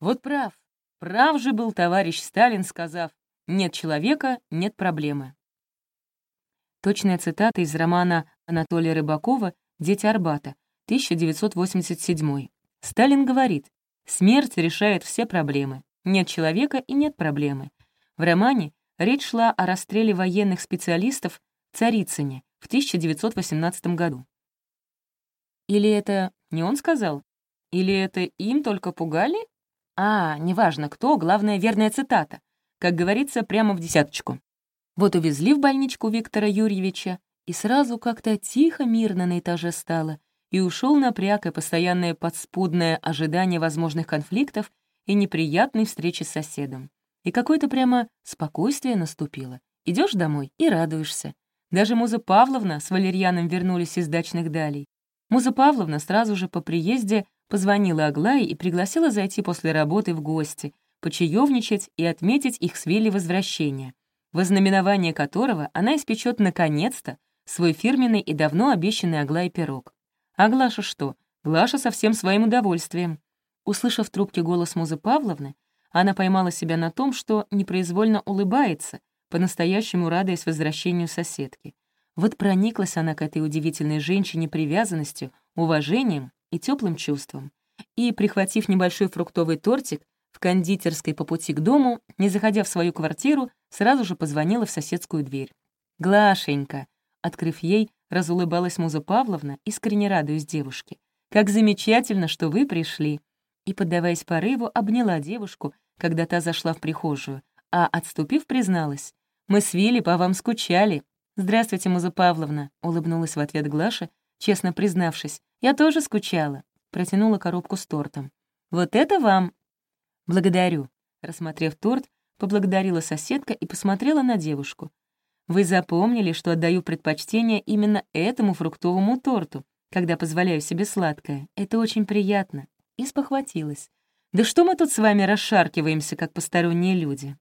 Вот прав, прав же был товарищ Сталин, сказав «нет человека, нет проблемы». Точная цитата из романа Анатолия Рыбакова «Дети Арбата», 1987. Сталин говорит, «Смерть решает все проблемы. Нет человека и нет проблемы». В романе речь шла о расстреле военных специалистов в Царицыне в 1918 году. Или это не он сказал? Или это им только пугали? А, неважно кто, главное, верная цитата. Как говорится, прямо в десяточку. Вот увезли в больничку Виктора Юрьевича, и сразу как-то тихо, мирно на этаже стало, и ушел напряг и постоянное подспудное ожидание возможных конфликтов и неприятной встречи с соседом. И какое-то прямо спокойствие наступило. Идешь домой и радуешься. Даже Муза Павловна с Валерьяном вернулись из дачных далей. Муза Павловна сразу же по приезде позвонила Аглае и пригласила зайти после работы в гости, почаевничать и отметить их с Вилли возвращение, во знаменование которого она испечет наконец-то свой фирменный и давно обещанный Аглае пирог. А Глаша что? Глаша со всем своим удовольствием. Услышав в трубке голос Музы Павловны, она поймала себя на том, что непроизвольно улыбается, по-настоящему радуясь возвращению соседки. Вот прониклась она к этой удивительной женщине привязанностью, уважением и теплым чувством. И, прихватив небольшой фруктовый тортик, в кондитерской по пути к дому, не заходя в свою квартиру, сразу же позвонила в соседскую дверь. «Глашенька!» Открыв ей, разулыбалась Муза Павловна, искренне радуясь девушке. «Как замечательно, что вы пришли!» И, поддаваясь порыву, обняла девушку, когда та зашла в прихожую, а, отступив, призналась. «Мы с Вилли по вам скучали. «Здравствуйте, Муза Павловна», — улыбнулась в ответ Глаша, честно признавшись. «Я тоже скучала», — протянула коробку с тортом. «Вот это вам!» «Благодарю», — рассмотрев торт, поблагодарила соседка и посмотрела на девушку. «Вы запомнили, что отдаю предпочтение именно этому фруктовому торту, когда позволяю себе сладкое. Это очень приятно». И спохватилась. «Да что мы тут с вами расшаркиваемся, как посторонние люди?»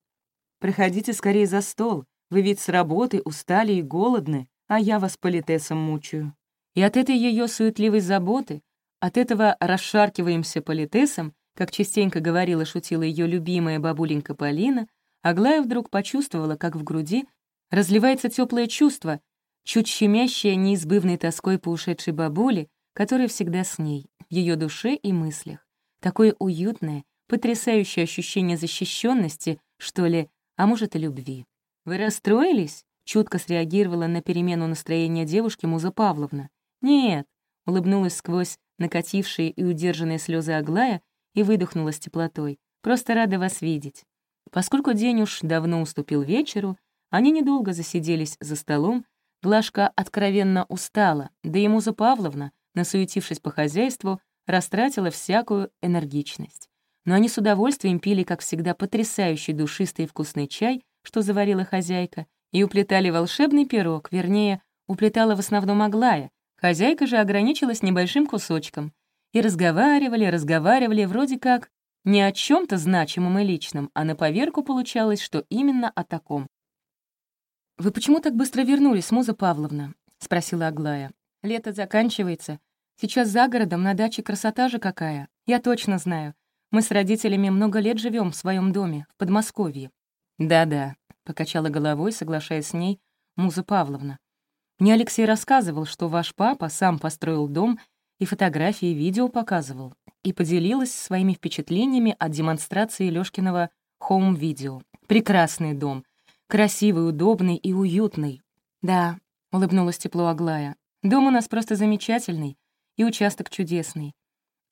«Проходите скорее за стол», вы ведь с работы устали и голодны, а я вас политесом мучаю. И от этой ее суетливой заботы, от этого расшаркиваемся политесом, как частенько говорила, шутила ее любимая бабуленька Полина, Аглая вдруг почувствовала, как в груди разливается теплое чувство, чуть щемящее неизбывной тоской по ушедшей бабуле, которая всегда с ней, в ее душе и мыслях. Такое уютное, потрясающее ощущение защищенности, что ли, а может и любви. «Вы расстроились?» — чутко среагировала на перемену настроения девушки Муза Павловна. «Нет», — улыбнулась сквозь накатившие и удержанные слезы Аглая и выдохнула с теплотой. «Просто рада вас видеть». Поскольку день уж давно уступил вечеру, они недолго засиделись за столом, Глашка откровенно устала, да и Муза Павловна, насуетившись по хозяйству, растратила всякую энергичность. Но они с удовольствием пили, как всегда, потрясающий душистый и вкусный чай что заварила хозяйка, и уплетали волшебный пирог, вернее, уплетала в основном Аглая, хозяйка же ограничилась небольшим кусочком. И разговаривали, разговаривали вроде как не о чем то значимом и личном, а на поверку получалось, что именно о таком. «Вы почему так быстро вернулись, Муза Павловна?» — спросила Аглая. «Лето заканчивается. Сейчас за городом на даче красота же какая. Я точно знаю. Мы с родителями много лет живем в своем доме, в Подмосковье. «Да-да», — покачала головой, соглашаясь с ней, Муза Павловна. «Мне Алексей рассказывал, что ваш папа сам построил дом и фотографии и видео показывал, и поделилась своими впечатлениями от демонстрации Лёшкиного хоум-видео. Прекрасный дом, красивый, удобный и уютный. Да, — улыбнулась тепло Аглая, — дом у нас просто замечательный и участок чудесный.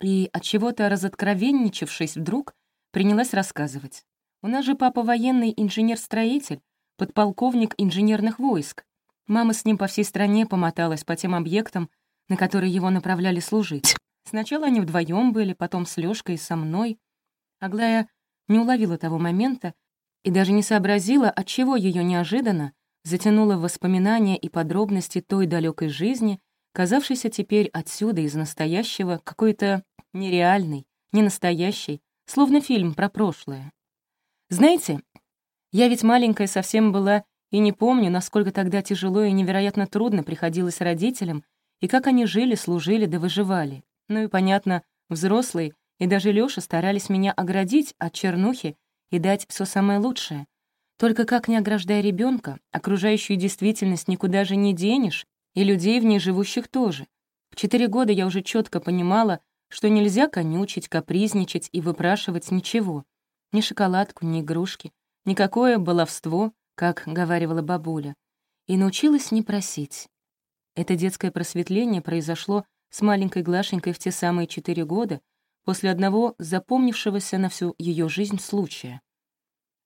И от чего то разоткровенничавшись вдруг, принялась рассказывать. У нас же папа военный инженер-строитель, подполковник инженерных войск. Мама с ним по всей стране помоталась по тем объектам, на которые его направляли служить. Сначала они вдвоем были, потом с Лёшкой и со мной. Аглая не уловила того момента и даже не сообразила, от чего ее неожиданно затянуло в воспоминания и подробности той далекой жизни, казавшейся теперь отсюда, из настоящего, какой-то нереальной, ненастоящей, словно фильм про прошлое. Знаете, я ведь маленькая совсем была и не помню, насколько тогда тяжело и невероятно трудно приходилось родителям, и как они жили, служили да выживали. Ну и, понятно, взрослые и даже Лёша старались меня оградить от чернухи и дать все самое лучшее. Только как не ограждая ребенка, окружающую действительность никуда же не денешь, и людей в ней живущих тоже. В четыре года я уже четко понимала, что нельзя конючить, капризничать и выпрашивать ничего. Ни шоколадку, ни игрушки, никакое баловство, как говаривала бабуля. И научилась не просить. Это детское просветление произошло с маленькой Глашенькой в те самые четыре года, после одного запомнившегося на всю ее жизнь случая.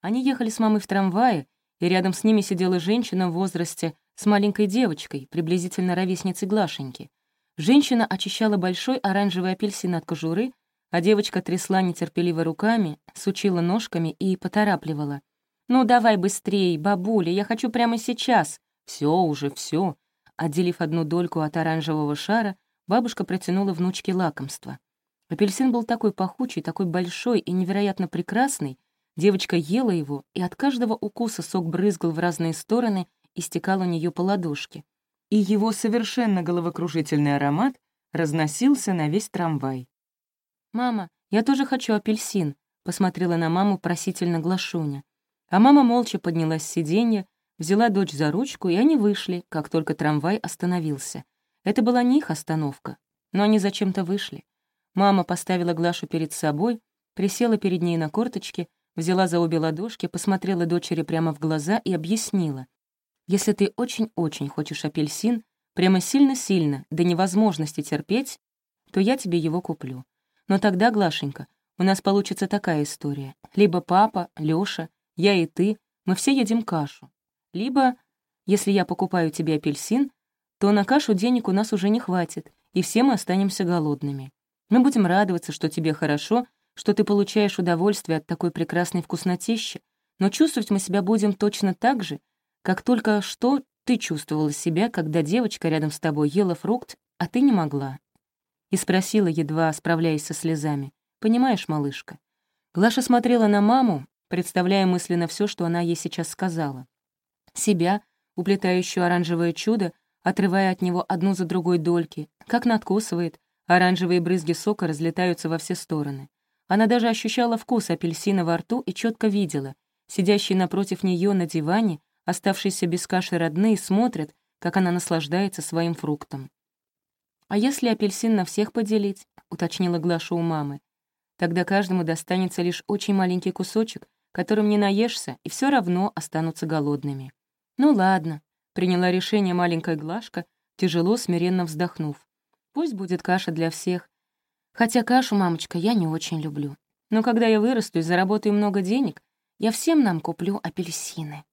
Они ехали с мамой в трамвае, и рядом с ними сидела женщина в возрасте с маленькой девочкой, приблизительно ровесницей Глашеньки. Женщина очищала большой оранжевый апельсин от кожуры, а девочка трясла нетерпеливо руками, сучила ножками и поторапливала. «Ну, давай быстрей, бабуля, я хочу прямо сейчас!» Все уже, все. Отделив одну дольку от оранжевого шара, бабушка протянула внучке лакомство. Апельсин был такой пахучий, такой большой и невероятно прекрасный, Девочка ела его, и от каждого укуса сок брызгал в разные стороны и стекал у нее по ладошке. И его совершенно головокружительный аромат разносился на весь трамвай. «Мама, я тоже хочу апельсин», — посмотрела на маму просительно Глашуня. А мама молча поднялась с сиденья, взяла дочь за ручку, и они вышли, как только трамвай остановился. Это была не их остановка, но они зачем-то вышли. Мама поставила Глашу перед собой, присела перед ней на корточки взяла за обе ладошки, посмотрела дочери прямо в глаза и объяснила. «Если ты очень-очень хочешь апельсин, прямо сильно-сильно, до невозможности терпеть, то я тебе его куплю. Но тогда, Глашенька, у нас получится такая история. Либо папа, Лёша, я и ты, мы все едим кашу. Либо, если я покупаю тебе апельсин, то на кашу денег у нас уже не хватит, и все мы останемся голодными. Мы будем радоваться, что тебе хорошо, что ты получаешь удовольствие от такой прекрасной вкуснотищи, но чувствовать мы себя будем точно так же, как только что ты чувствовала себя, когда девочка рядом с тобой ела фрукт, а ты не могла. И спросила, едва справляясь со слезами, «Понимаешь, малышка?» Глаша смотрела на маму, представляя мысленно все, что она ей сейчас сказала. Себя, уплетающую оранжевое чудо, отрывая от него одну за другой дольки, как надкусывает, оранжевые брызги сока разлетаются во все стороны. Она даже ощущала вкус апельсина во рту и четко видела. Сидящие напротив нее на диване, оставшиеся без каши родные, смотрят, как она наслаждается своим фруктом. «А если апельсин на всех поделить?» — уточнила Глаша у мамы. «Тогда каждому достанется лишь очень маленький кусочек, которым не наешься, и все равно останутся голодными». «Ну ладно», — приняла решение маленькая Глашка, тяжело, смиренно вздохнув. «Пусть будет каша для всех, Хотя кашу, мамочка, я не очень люблю. Но когда я вырасту и заработаю много денег, я всем нам куплю апельсины».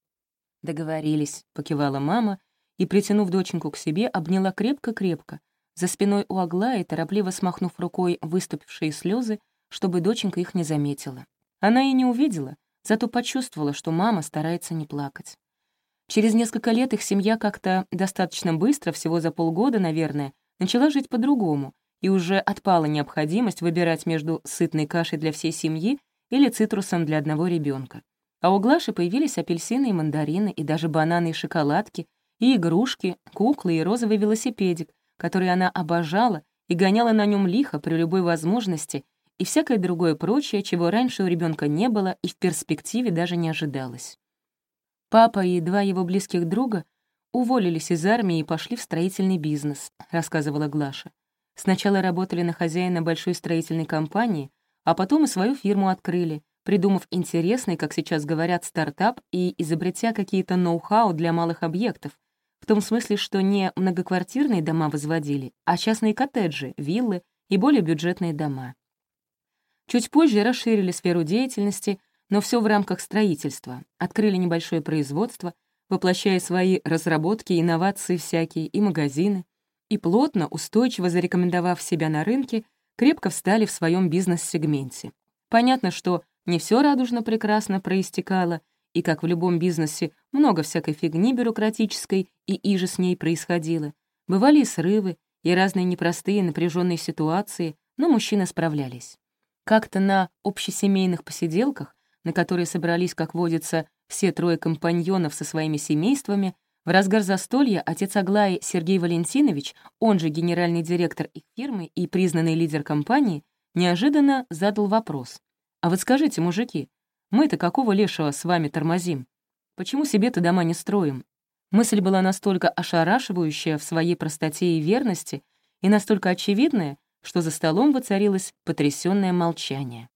«Договорились», — покивала мама и, притянув доченьку к себе, обняла крепко-крепко, за спиной у Аглаи, торопливо смахнув рукой выступившие слезы, чтобы доченька их не заметила. Она и не увидела, зато почувствовала, что мама старается не плакать. Через несколько лет их семья как-то достаточно быстро, всего за полгода, наверное, начала жить по-другому, и уже отпала необходимость выбирать между сытной кашей для всей семьи или цитрусом для одного ребенка. А у Глаши появились апельсины и мандарины, и даже бананы и шоколадки, и игрушки, куклы и розовый велосипедик, который она обожала и гоняла на нем лихо при любой возможности, и всякое другое прочее, чего раньше у ребенка не было и в перспективе даже не ожидалось. Папа и два его близких друга уволились из армии и пошли в строительный бизнес, рассказывала Глаша. Сначала работали на хозяина большой строительной компании, а потом и свою фирму открыли, придумав интересный, как сейчас говорят, стартап и изобретя какие-то ноу-хау для малых объектов, в том смысле, что не многоквартирные дома возводили, а частные коттеджи, виллы и более бюджетные дома. Чуть позже расширили сферу деятельности, но все в рамках строительства, открыли небольшое производство, воплощая свои разработки, инновации всякие и магазины, и плотно, устойчиво зарекомендовав себя на рынке, крепко встали в своем бизнес-сегменте. Понятно, что не все радужно прекрасно проистекало, и, как в любом бизнесе, много всякой фигни бюрократической и иже с ней происходило. Бывали и срывы, и разные непростые напряженные ситуации, но мужчины справлялись. Как-то на общесемейных посиделках, на которые собрались, как водится, все трое компаньонов со своими семействами, в разгар застолья отец Аглаи Сергей Валентинович, он же генеральный директор их фирмы и признанный лидер компании, неожиданно задал вопрос. «А вот скажите, мужики, мы-то какого лешего с вами тормозим? Почему себе-то дома не строим?» Мысль была настолько ошарашивающая в своей простоте и верности и настолько очевидная, что за столом воцарилось потрясённое молчание.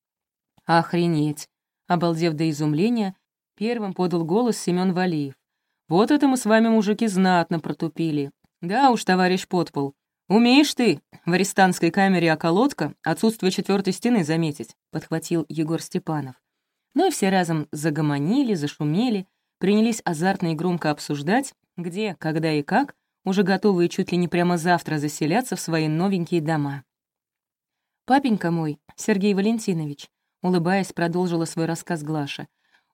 «Охренеть!» — обалдев до изумления, первым подал голос Семён Валиев. «Вот это мы с вами, мужики, знатно протупили. Да уж, товарищ подпол, умеешь ты в арестантской камере околотка отсутствие четвертой стены заметить», — подхватил Егор Степанов. Ну и все разом загомонили, зашумели, принялись азартно и громко обсуждать, где, когда и как, уже готовые чуть ли не прямо завтра заселяться в свои новенькие дома. «Папенька мой, Сергей Валентинович», улыбаясь, продолжила свой рассказ Глаша,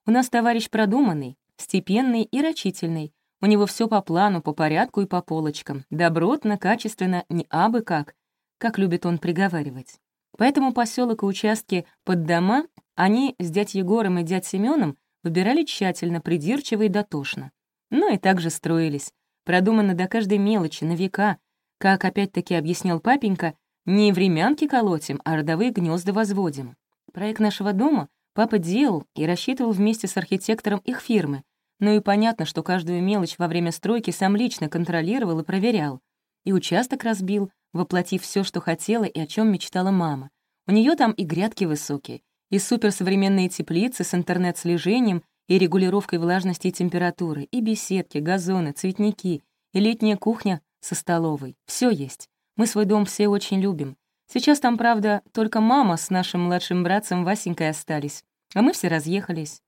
«у нас товарищ продуманный, степенный и рачительный. У него все по плану, по порядку и по полочкам. Добротно, качественно, не абы как, как любит он приговаривать. Поэтому поселок и участки под дома они с дядь Егором и дядь Семеном выбирали тщательно, придирчиво и дотошно. Ну и также строились. Продумано до каждой мелочи, на века. Как опять-таки объяснял папенька, не времянки колотим, а родовые гнезда возводим. Проект нашего дома папа делал и рассчитывал вместе с архитектором их фирмы, ну и понятно, что каждую мелочь во время стройки сам лично контролировал и проверял. И участок разбил, воплотив все, что хотела и о чем мечтала мама. У нее там и грядки высокие, и суперсовременные теплицы с интернет-слежением и регулировкой влажности и температуры, и беседки, газоны, цветники, и летняя кухня со столовой. Все есть. Мы свой дом все очень любим. Сейчас там, правда, только мама с нашим младшим братцем Васенькой остались, а мы все разъехались.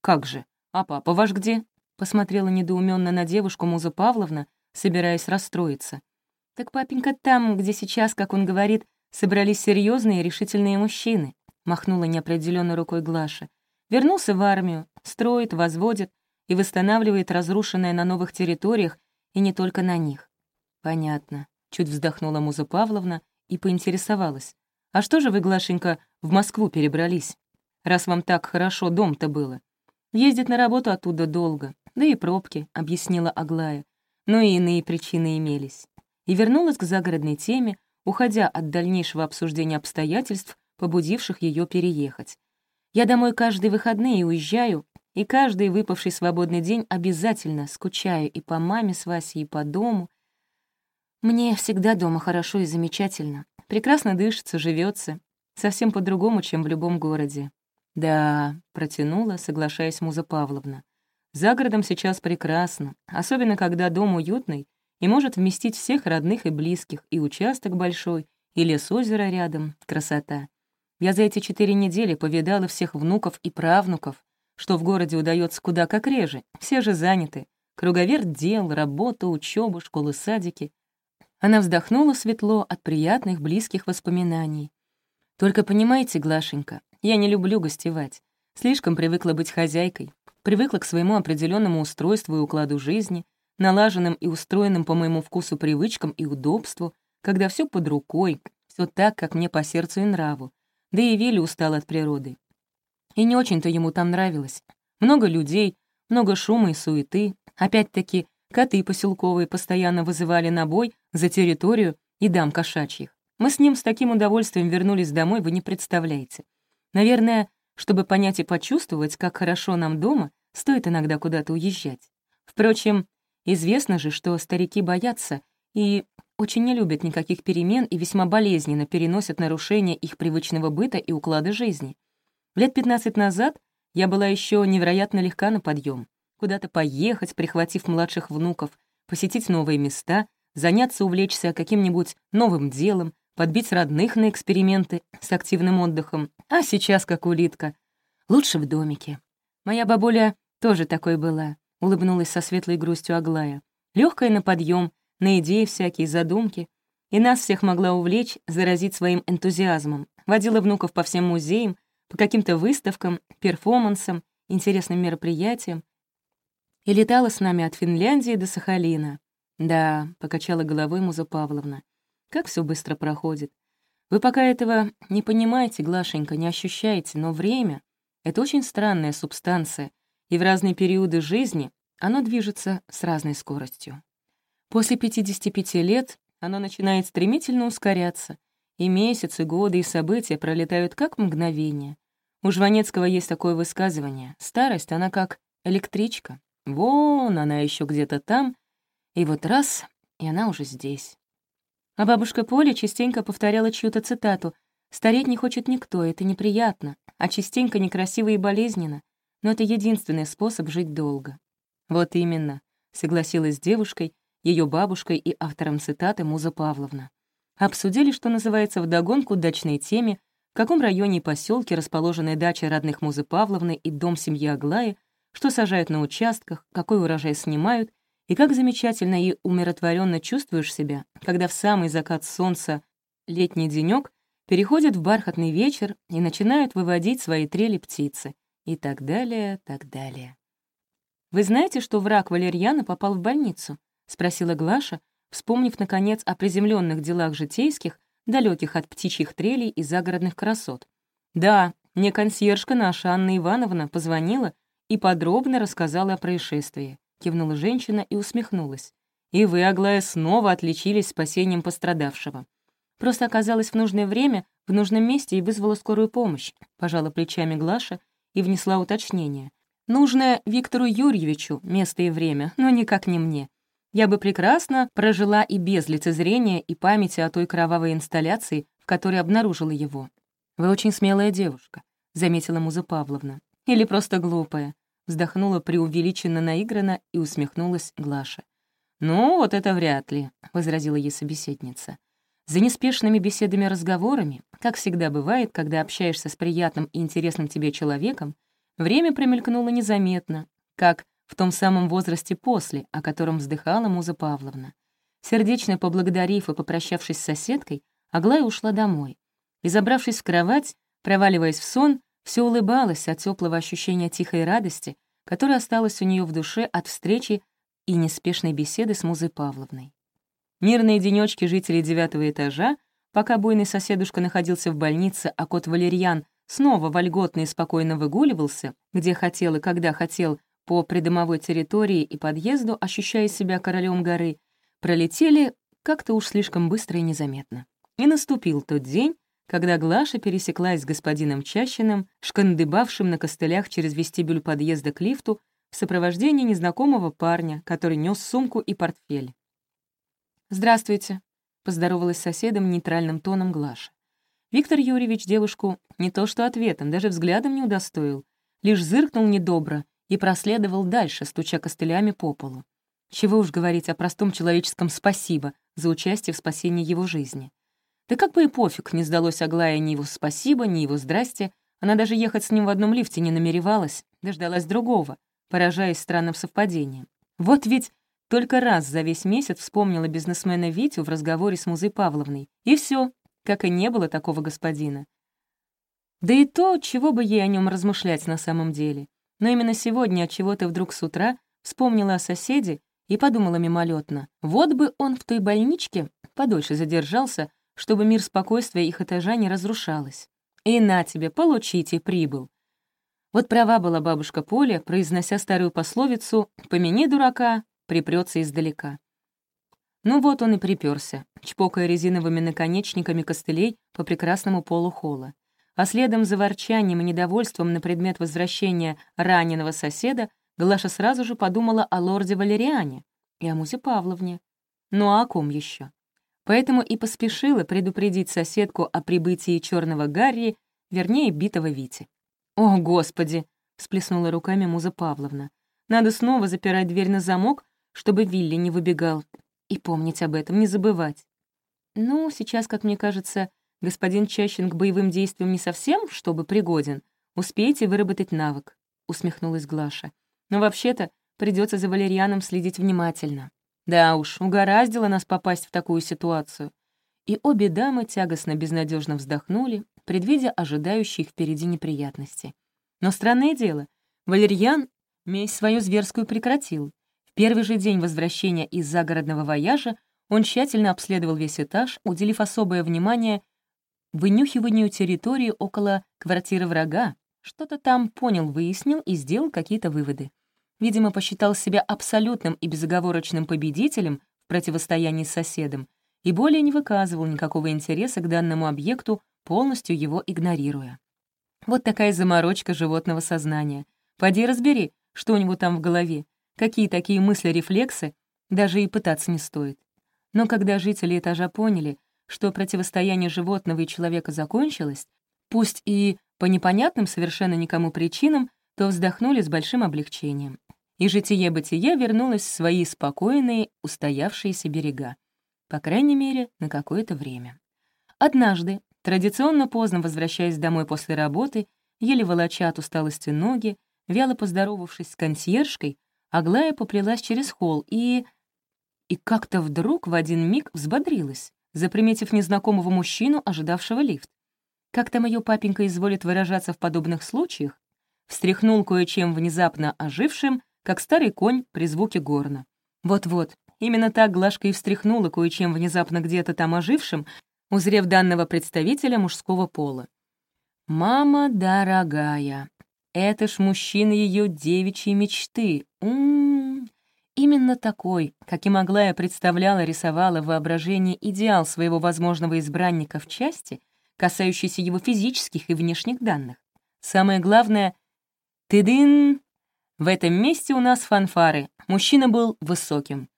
«Как же? «А папа ваш где?» — посмотрела недоуменно на девушку Муза Павловна, собираясь расстроиться. «Так папенька там, где сейчас, как он говорит, собрались серьезные и решительные мужчины», — махнула неопределенно рукой Глаша. «Вернулся в армию, строит, возводит и восстанавливает разрушенное на новых территориях и не только на них». «Понятно», — чуть вздохнула Муза Павловна и поинтересовалась. «А что же вы, Глашенька, в Москву перебрались? Раз вам так хорошо дом-то было, Ездить на работу оттуда долго, да и пробки, — объяснила Аглая. Но и иные причины имелись. И вернулась к загородной теме, уходя от дальнейшего обсуждения обстоятельств, побудивших ее переехать. Я домой каждые выходные уезжаю, и каждый выпавший свободный день обязательно скучаю и по маме с Васей, и по дому. Мне всегда дома хорошо и замечательно. Прекрасно дышится, живется, совсем по-другому, чем в любом городе. «Да», — протянула, соглашаясь Муза Павловна. «За городом сейчас прекрасно, особенно когда дом уютный и может вместить всех родных и близких, и участок большой, и лес озера рядом, красота. Я за эти четыре недели повидала всех внуков и правнуков, что в городе удается куда как реже, все же заняты. Круговерт дел, работа, учеба, школы, садики. Она вздохнула светло от приятных, близких воспоминаний. «Только понимаете, Глашенька, я не люблю гостевать. Слишком привыкла быть хозяйкой, привыкла к своему определенному устройству и укладу жизни, налаженным и устроенным по моему вкусу привычкам и удобству, когда все под рукой, все так, как мне по сердцу и нраву. Да и Вилли устал от природы. И не очень-то ему там нравилось. Много людей, много шума и суеты. Опять-таки, коты поселковые постоянно вызывали на бой за территорию и дам кошачьих. Мы с ним с таким удовольствием вернулись домой, вы не представляете. Наверное, чтобы понять и почувствовать, как хорошо нам дома, стоит иногда куда-то уезжать. Впрочем, известно же, что старики боятся и очень не любят никаких перемен и весьма болезненно переносят нарушения их привычного быта и уклада жизни. Лет 15 назад я была еще невероятно легка на подъем. Куда-то поехать, прихватив младших внуков, посетить новые места, заняться, увлечься каким-нибудь новым делом, подбить родных на эксперименты с активным отдыхом, а сейчас как улитка. Лучше в домике. Моя бабуля тоже такой была, улыбнулась со светлой грустью Аглая. Легкая на подъем, на идеи всякие, задумки. И нас всех могла увлечь, заразить своим энтузиазмом. Водила внуков по всем музеям, по каким-то выставкам, перформансам, интересным мероприятиям. И летала с нами от Финляндии до Сахалина. «Да», — покачала головой Муза Павловна, как все быстро проходит. Вы пока этого не понимаете, Глашенька, не ощущаете, но время — это очень странная субстанция, и в разные периоды жизни оно движется с разной скоростью. После 55 лет оно начинает стремительно ускоряться, И месяцы, годы и события пролетают как мгновение. У Жванецкого есть такое высказывание. Старость, она как электричка. Вон она еще где-то там, и вот раз, и она уже здесь. А бабушка Поля частенько повторяла чью-то цитату «Стареть не хочет никто, это неприятно, а частенько некрасиво и болезненно, но это единственный способ жить долго». Вот именно, согласилась с девушкой, ее бабушкой и автором цитаты Муза Павловна. Обсудили, что называется, вдогонку дачной теме, в каком районе и поселке расположены дача родных Музы Павловны и дом семьи Аглаи, что сажают на участках, какой урожай снимают, и как замечательно и умиротворенно чувствуешь себя, когда в самый закат солнца летний денек переходит в бархатный вечер и начинают выводить свои трели птицы, и так далее, так далее. «Вы знаете, что враг Валерьяна попал в больницу?» — спросила Глаша, вспомнив, наконец, о приземленных делах житейских, далеких от птичьих трелей и загородных красот. «Да, мне консьержка наша, Анна Ивановна, позвонила и подробно рассказала о происшествии», — кивнула женщина и усмехнулась. «И вы, Аглая, снова отличились спасением пострадавшего. Просто оказалась в нужное время, в нужном месте и вызвала скорую помощь», — пожала плечами Глаша и внесла уточнение. Нужно Виктору Юрьевичу место и время, но никак не мне. Я бы прекрасно прожила и без лицезрения и памяти о той кровавой инсталляции, в которой обнаружила его. «Вы очень смелая девушка», — заметила Муза Павловна. «Или просто глупая», — вздохнула преувеличенно наигранно и усмехнулась Глаша. «Ну, вот это вряд ли», — возразила ей собеседница. За неспешными беседами-разговорами, как всегда бывает, когда общаешься с приятным и интересным тебе человеком, Время промелькнуло незаметно, как в том самом возрасте после, о котором вздыхала Муза Павловна. Сердечно поблагодарив и попрощавшись с соседкой, Аглая ушла домой. И, забравшись в кровать, проваливаясь в сон, все улыбалась от теплого ощущения тихой радости, которая осталась у нее в душе от встречи и неспешной беседы с Музой Павловной. Мирные денечки жителей девятого этажа, пока бойный соседушка находился в больнице, а кот Валерьян снова вольготно и спокойно выгуливался, где хотел и когда хотел, по придомовой территории и подъезду, ощущая себя королем горы, пролетели как-то уж слишком быстро и незаметно. И наступил тот день, когда Глаша пересеклась с господином Чащиным, шкандыбавшим на костылях через вестибюль подъезда к лифту, в сопровождении незнакомого парня, который нес сумку и портфель. «Здравствуйте», — поздоровалась с соседом нейтральным тоном Глаша. Виктор Юрьевич девушку не то что ответом, даже взглядом не удостоил, лишь зыркнул недобро и проследовал дальше, стуча костылями по полу. Чего уж говорить о простом человеческом «спасибо» за участие в спасении его жизни. Да как бы и пофиг, не сдалось Аглая ни его «спасибо», ни его «здрасте», она даже ехать с ним в одном лифте не намеревалась, дождалась другого, поражаясь странным совпадением. Вот ведь только раз за весь месяц вспомнила бизнесмена Витю в разговоре с Музой Павловной. И все, как и не было такого господина. Да и то, чего бы ей о нем размышлять на самом деле. Но именно сегодня от чего-то вдруг с утра вспомнила о соседе и подумала мимолетно, вот бы он в той больничке подольше задержался, чтобы мир спокойствия их этажа не разрушалось. И на тебе, получите, прибыл. Вот права была бабушка Поля, произнося старую пословицу «помяни дурака, припрется издалека». Ну вот он и приперся, чпокая резиновыми наконечниками костылей по прекрасному полу холла. А следом за ворчанием и недовольством на предмет возвращения раненого соседа Глаша сразу же подумала о лорде Валериане и о Музе Павловне. Ну а о ком еще? Поэтому и поспешила предупредить соседку о прибытии черного Гарри, вернее, битого Вити. «О, Господи!» — всплеснула руками Муза Павловна. «Надо снова запирать дверь на замок, чтобы Вилли не выбегал. И помнить об этом, не забывать. Ну, сейчас, как мне кажется, господин Чащин к боевым действиям не совсем, чтобы пригоден. Успеете выработать навык, — усмехнулась Глаша. Но вообще-то придется за Валерьяном следить внимательно. Да уж, угораздило нас попасть в такую ситуацию. И обе дамы тягостно безнадежно вздохнули, предвидя ожидающие впереди неприятности. Но странное дело, Валерьян месть свою зверскую прекратил первый же день возвращения из загородного вояжа он тщательно обследовал весь этаж, уделив особое внимание вынюхиванию территории около квартиры врага, что-то там понял, выяснил и сделал какие-то выводы. Видимо, посчитал себя абсолютным и безоговорочным победителем в противостоянии с соседом и более не выказывал никакого интереса к данному объекту, полностью его игнорируя. Вот такая заморочка животного сознания. Поди разбери, что у него там в голове, какие такие мысли-рефлексы, даже и пытаться не стоит. Но когда жители этажа поняли, что противостояние животного и человека закончилось, пусть и по непонятным совершенно никому причинам, то вздохнули с большим облегчением. И житие-бытие вернулось в свои спокойные, устоявшиеся берега. По крайней мере, на какое-то время. Однажды, традиционно поздно возвращаясь домой после работы, еле волоча от усталости ноги, вяло поздоровавшись с консьержкой, Аглая поплелась через холл и... И как-то вдруг в один миг взбодрилась, заприметив незнакомого мужчину, ожидавшего лифт. Как там ее папенька изволит выражаться в подобных случаях? Встряхнул кое-чем внезапно ожившим, как старый конь при звуке горна. Вот-вот, именно так Глашка и встряхнула кое-чем внезапно где-то там ожившим, узрев данного представителя мужского пола. «Мама дорогая, это ж мужчина ее девичьей мечты. М -м -м. Именно такой, каким Аглая представляла, рисовала в воображении идеал своего возможного избранника в части, касающейся его физических и внешних данных. Самое главное — тыдын! В этом месте у нас фанфары. Мужчина был высоким.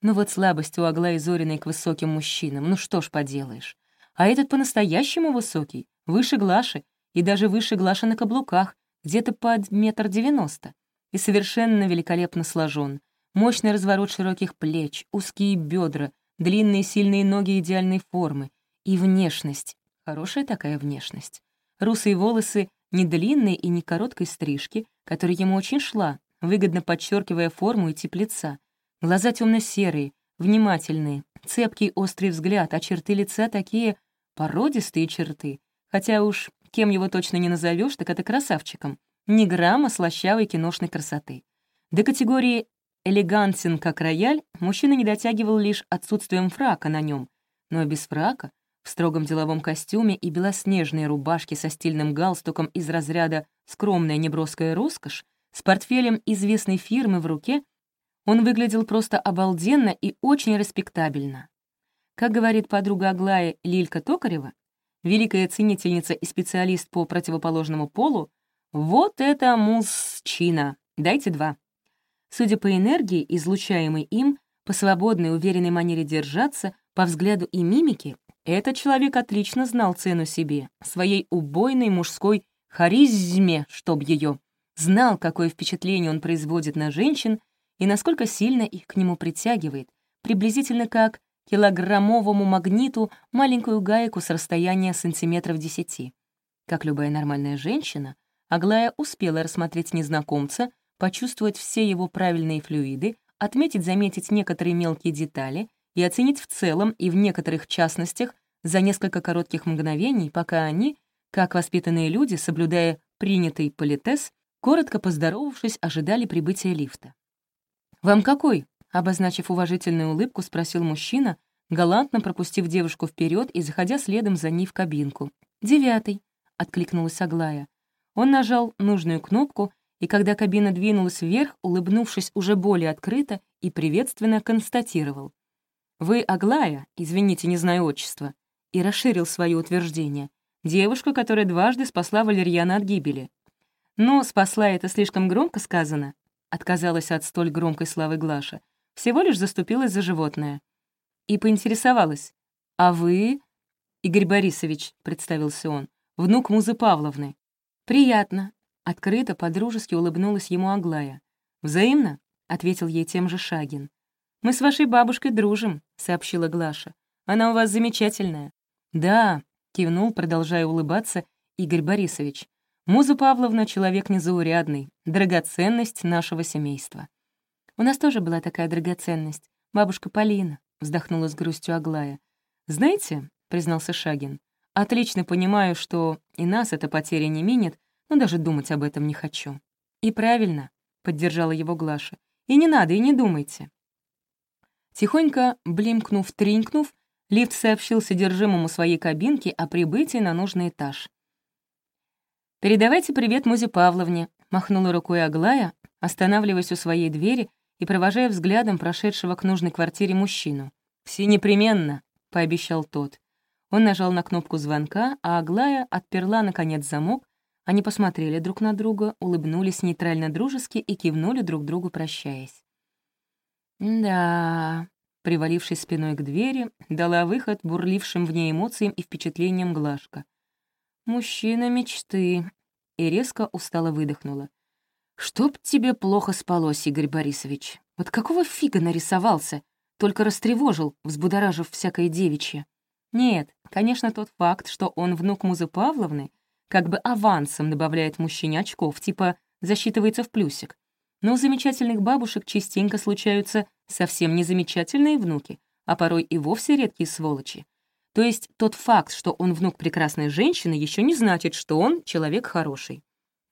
Ну вот слабость у Аглаи Зориной к высоким мужчинам, ну что ж поделаешь. А этот по-настоящему высокий, выше Глаши, и даже выше Глаши на каблуках, где-то под метр девяносто, и совершенно великолепно сложен. Мощный разворот широких плеч, узкие бедра, длинные сильные ноги идеальной формы и внешность. Хорошая такая внешность. Русые волосы не длинные и не короткой стрижки, которая ему очень шла, выгодно подчеркивая форму и тип лица. Глаза темно-серые, внимательные, цепкий острый взгляд, а черты лица такие породистые черты. Хотя уж кем его точно не назовешь, так это красавчиком. Ни грамма слащавой киношной красоты. До категории элегантен как рояль, мужчина не дотягивал лишь отсутствием фрака на нем, но без фрака, в строгом деловом костюме и белоснежной рубашке со стильным галстуком из разряда «скромная неброская роскошь», с портфелем известной фирмы в руке, он выглядел просто обалденно и очень респектабельно. Как говорит подруга Аглая Лилька Токарева, великая ценительница и специалист по противоположному полу, «Вот это мужчина! Дайте два!» Судя по энергии, излучаемой им, по свободной, уверенной манере держаться, по взгляду и мимике, этот человек отлично знал цену себе, своей убойной мужской харизме, чтоб ее. Знал, какое впечатление он производит на женщин и насколько сильно их к нему притягивает, приблизительно как килограммовому магниту маленькую гайку с расстояния сантиметров десяти. Как любая нормальная женщина, Аглая успела рассмотреть незнакомца почувствовать все его правильные флюиды, отметить, заметить некоторые мелкие детали и оценить в целом и в некоторых частностях за несколько коротких мгновений, пока они, как воспитанные люди, соблюдая принятый политез, коротко поздоровавшись, ожидали прибытия лифта. «Вам какой?» — обозначив уважительную улыбку, спросил мужчина, галантно пропустив девушку вперед и заходя следом за ней в кабинку. «Девятый», — откликнулась Аглая. Он нажал нужную кнопку, и когда кабина двинулась вверх, улыбнувшись уже более открыто и приветственно констатировал. «Вы Аглая, извините, не знаю отчества», и расширил свое утверждение. «Девушка, которая дважды спасла Валерьяна от гибели». «Но спасла это слишком громко сказано», — отказалась от столь громкой славы Глаша. «Всего лишь заступилась за животное». И поинтересовалась. «А вы...» «Игорь Борисович», — представился он, — «внук Музы Павловны». «Приятно», Открыто, подружески улыбнулась ему Аглая. «Взаимно?» — ответил ей тем же Шагин. «Мы с вашей бабушкой дружим», — сообщила Глаша. «Она у вас замечательная». «Да», — кивнул, продолжая улыбаться, Игорь Борисович. «Муза Павловна — человек незаурядный, драгоценность нашего семейства». «У нас тоже была такая драгоценность, бабушка Полина», — вздохнула с грустью Аглая. «Знаете», — признался Шагин, — «отлично понимаю, что и нас эта потеря не минет, но даже думать об этом не хочу». «И правильно», — поддержала его Глаша. «И не надо, и не думайте». Тихонько, блимкнув, тринкнув, лифт сообщил содержимому своей кабинки о прибытии на нужный этаж. «Передавайте привет Музе Павловне», — махнула рукой Аглая, останавливаясь у своей двери и провожая взглядом прошедшего к нужной квартире мужчину. «Все непременно», — пообещал тот. Он нажал на кнопку звонка, а Аглая отперла, наконец, замок. Они посмотрели друг на друга, улыбнулись нейтрально-дружески и кивнули друг другу, прощаясь. «Да...» — привалившись спиной к двери, дала выход бурлившим в ней эмоциям и впечатлениям Глашка. «Мужчина мечты...» И резко устало выдохнула. «Чтоб тебе плохо спалось, Игорь Борисович. Вот какого фига нарисовался? Только растревожил, взбудоражив всякое девичье. Нет, конечно, тот факт, что он внук Музы Павловны, как бы авансом добавляет мужчине очков, типа засчитывается в плюсик. Но у замечательных бабушек частенько случаются совсем незамечательные внуки, а порой и вовсе редкие сволочи. То есть тот факт, что он внук прекрасной женщины, еще не значит, что он человек хороший.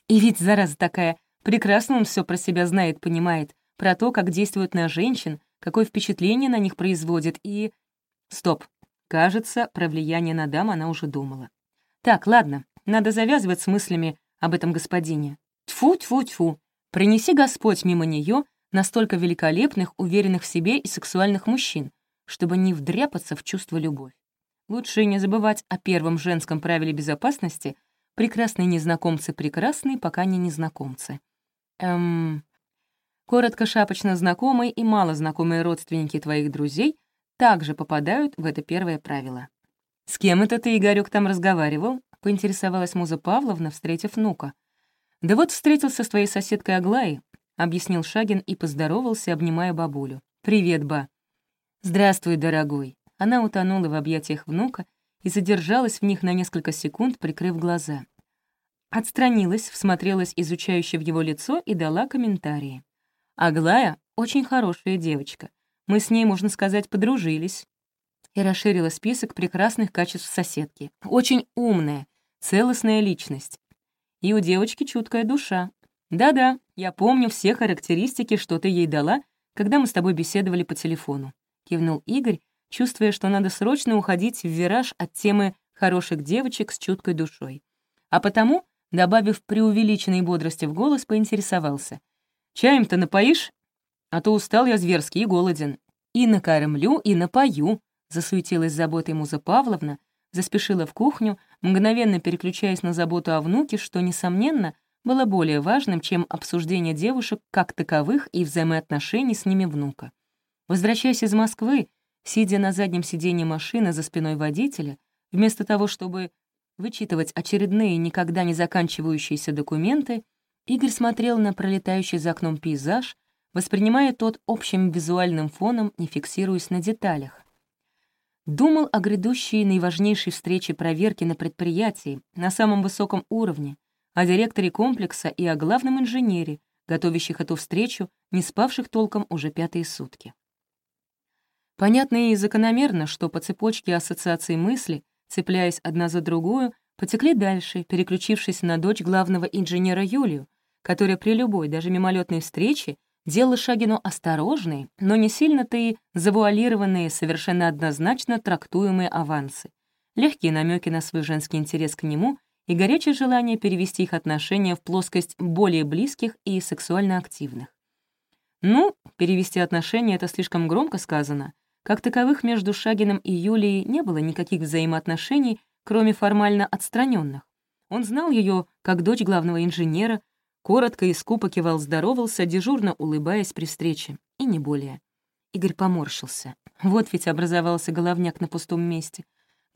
И ведь, зараза такая, прекрасно он все про себя знает, понимает, про то, как действует на женщин, какое впечатление на них производит, и... Стоп. Кажется, про влияние на дам она уже думала. Так, ладно, надо завязывать с мыслями об этом господине. Тьфу-тьфу-тьфу. Принеси Господь мимо нее настолько великолепных, уверенных в себе и сексуальных мужчин, чтобы не вдряпаться в чувство любовь. Лучше не забывать о первом женском правиле безопасности «прекрасные незнакомцы прекрасные, пока не незнакомцы». Эм, Коротко шапочно знакомые и мало знакомые родственники твоих друзей также попадают в это первое правило. «С кем это ты, Игорёк, там разговаривал?» — поинтересовалась Муза Павловна, встретив внука. «Да вот встретился с твоей соседкой Аглаей», — объяснил Шагин и поздоровался, обнимая бабулю. «Привет, ба». «Здравствуй, дорогой». Она утонула в объятиях внука и задержалась в них на несколько секунд, прикрыв глаза. Отстранилась, всмотрелась изучающе в его лицо и дала комментарии. Аглая — очень хорошая девочка. Мы с ней, можно сказать, подружились. И расширила список прекрасных качеств соседки. Очень умная, целостная личность. И у девочки чуткая душа. Да-да, я помню все характеристики, что ты ей дала, когда мы с тобой беседовали по телефону. Кивнул Игорь, чувствуя, что надо срочно уходить в вираж от темы хороших девочек с чуткой душой. А потому, добавив преувеличенной бодрости в голос, поинтересовался. Чаем-то напоишь? А то устал я зверски и голоден. И накормлю, и напою, засуетилась заботой Муза Павловна, заспешила в кухню, мгновенно переключаясь на заботу о внуке, что, несомненно, было более важным, чем обсуждение девушек как таковых и взаимоотношений с ними внука. Возвращаясь из Москвы, сидя на заднем сиденье машины за спиной водителя, вместо того, чтобы вычитывать очередные никогда не заканчивающиеся документы, Игорь смотрел на пролетающий за окном пейзаж, воспринимая тот общим визуальным фоном, не фиксируясь на деталях. Думал о грядущей наиважнейшей встрече проверки на предприятии на самом высоком уровне, о директоре комплекса и о главном инженере, готовящих эту встречу, не спавших толком уже пятые сутки. Понятно и закономерно, что по цепочке ассоциаций мысли, цепляясь одна за другую, потекли дальше, переключившись на дочь главного инженера Юлию, которая при любой, даже мимолетной встрече делала Шагину осторожные, но не сильно-то и завуалированные, совершенно однозначно трактуемые авансы, легкие намеки на свой женский интерес к нему и горячее желание перевести их отношения в плоскость более близких и сексуально активных. Ну, перевести отношения — это слишком громко сказано. Как таковых между Шагиным и Юлией не было никаких взаимоотношений, кроме формально отстраненных. Он знал ее как дочь главного инженера, Коротко и скупо кивал здоровался, дежурно улыбаясь при встрече, и не более. Игорь поморщился. Вот ведь образовался головняк на пустом месте.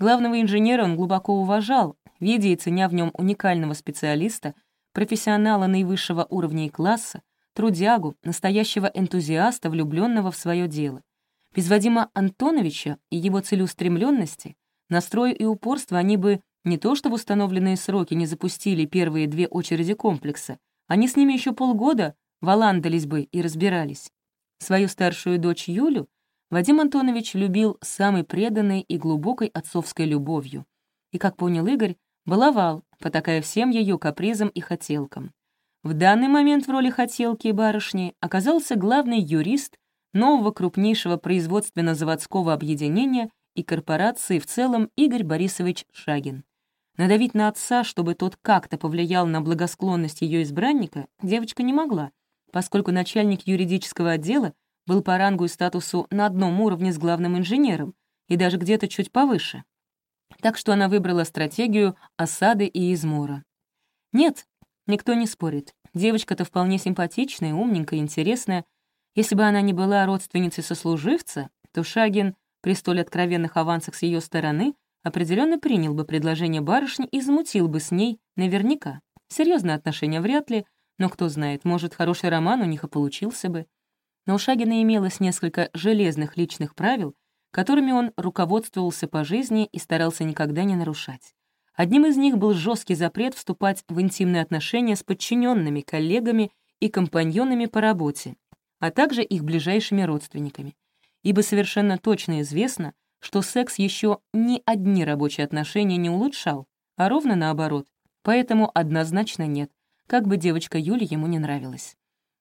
Главного инженера он глубоко уважал, видя и ценя в нем уникального специалиста, профессионала наивысшего уровня и класса, трудягу, настоящего энтузиаста, влюбленного в свое дело. Без Вадима Антоновича и его целеустремленности, настроя и упорства они бы не то что в установленные сроки не запустили первые две очереди комплекса, они с ними еще полгода валандались бы и разбирались. Свою старшую дочь Юлю Вадим Антонович любил самой преданной и глубокой отцовской любовью. И, как понял Игорь, баловал, потакая всем ее капризам и хотелкам. В данный момент в роли хотелки и барышни оказался главный юрист нового крупнейшего производственно-заводского объединения и корпорации в целом Игорь Борисович Шагин. Надавить на отца, чтобы тот как-то повлиял на благосклонность ее избранника, девочка не могла, поскольку начальник юридического отдела был по рангу и статусу на одном уровне с главным инженером и даже где-то чуть повыше. Так что она выбрала стратегию осады и измора. Нет, никто не спорит. Девочка-то вполне симпатичная, умненькая, интересная. Если бы она не была родственницей сослуживца, то Шагин при столь откровенных авансах с ее стороны определенно принял бы предложение барышни и замутил бы с ней наверняка. Серьезные отношения вряд ли, но кто знает, может, хороший роман у них и получился бы. Но у Шагина имелось несколько железных личных правил, которыми он руководствовался по жизни и старался никогда не нарушать. Одним из них был жесткий запрет вступать в интимные отношения с подчиненными, коллегами и компаньонами по работе, а также их ближайшими родственниками. Ибо совершенно точно известно, что секс еще ни одни рабочие отношения не улучшал, а ровно наоборот. Поэтому однозначно нет, как бы девочка Юля ему не нравилась.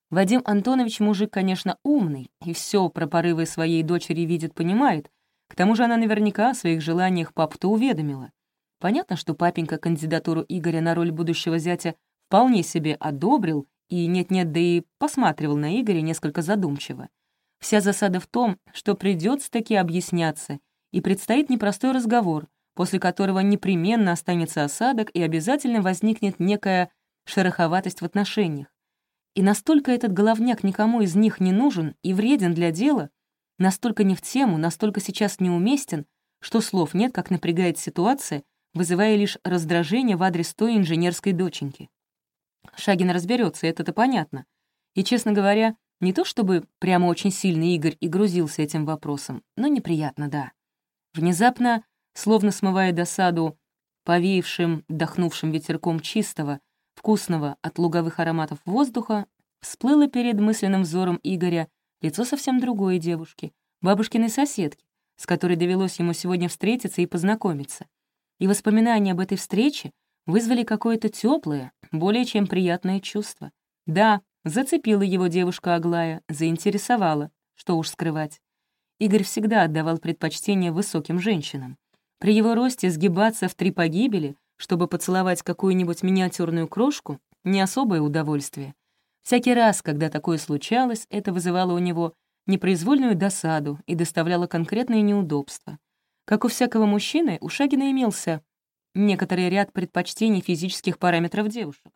Вадим Антонович мужик, конечно, умный, и все про порывы своей дочери видит, понимает. К тому же она наверняка о своих желаниях папу-то уведомила. Понятно, что папенька кандидатуру Игоря на роль будущего зятя вполне себе одобрил и нет-нет, да и посматривал на Игоря несколько задумчиво. Вся засада в том, что придется таки объясняться, и предстоит непростой разговор, после которого непременно останется осадок и обязательно возникнет некая шероховатость в отношениях. И настолько этот головняк никому из них не нужен и вреден для дела, настолько не в тему, настолько сейчас неуместен, что слов нет, как напрягает ситуация, вызывая лишь раздражение в адрес той инженерской доченьки. Шагин разберется, это-то понятно. И, честно говоря, не то чтобы прямо очень сильно Игорь и грузился этим вопросом, но неприятно, да. Внезапно, словно смывая досаду, повеявшим, дохнувшим ветерком чистого, вкусного от луговых ароматов воздуха, всплыло перед мысленным взором Игоря лицо совсем другой девушки, бабушкиной соседки, с которой довелось ему сегодня встретиться и познакомиться. И воспоминания об этой встрече вызвали какое-то теплое, более чем приятное чувство. Да, зацепила его девушка Аглая, заинтересовала, что уж скрывать. Игорь всегда отдавал предпочтение высоким женщинам. При его росте сгибаться в три погибели, чтобы поцеловать какую-нибудь миниатюрную крошку, не особое удовольствие. Всякий раз, когда такое случалось, это вызывало у него непроизвольную досаду и доставляло конкретные неудобства. Как у всякого мужчины, у Шагина имелся некоторый ряд предпочтений физических параметров девушек.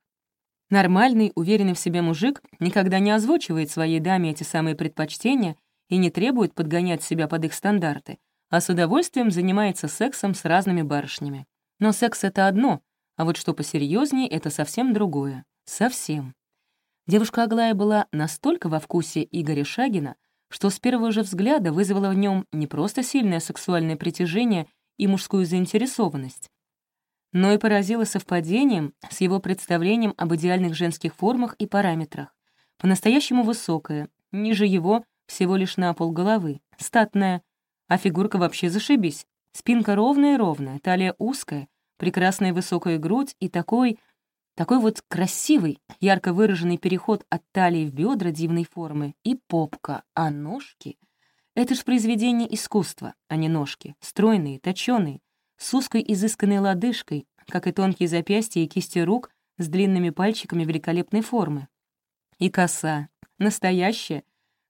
Нормальный, уверенный в себе мужик никогда не озвучивает своей даме эти самые предпочтения и не требует подгонять себя под их стандарты, а с удовольствием занимается сексом с разными барышнями. Но секс — это одно, а вот что посерьезнее — это совсем другое. Совсем. Девушка Аглая была настолько во вкусе Игоря Шагина, что с первого же взгляда вызвала в нем не просто сильное сексуальное притяжение и мужскую заинтересованность, но и поразила совпадением с его представлением об идеальных женских формах и параметрах. По-настоящему высокая, ниже его всего лишь на пол головы, статная, а фигурка вообще зашибись. Спинка ровная-ровная, талия узкая, прекрасная высокая грудь и такой, такой вот красивый, ярко выраженный переход от талии в бедра дивной формы и попка, а ножки — это ж произведение искусства, а не ножки, стройные, точёные, с узкой изысканной лодыжкой, как и тонкие запястья и кисти рук с длинными пальчиками великолепной формы. И коса, настоящая,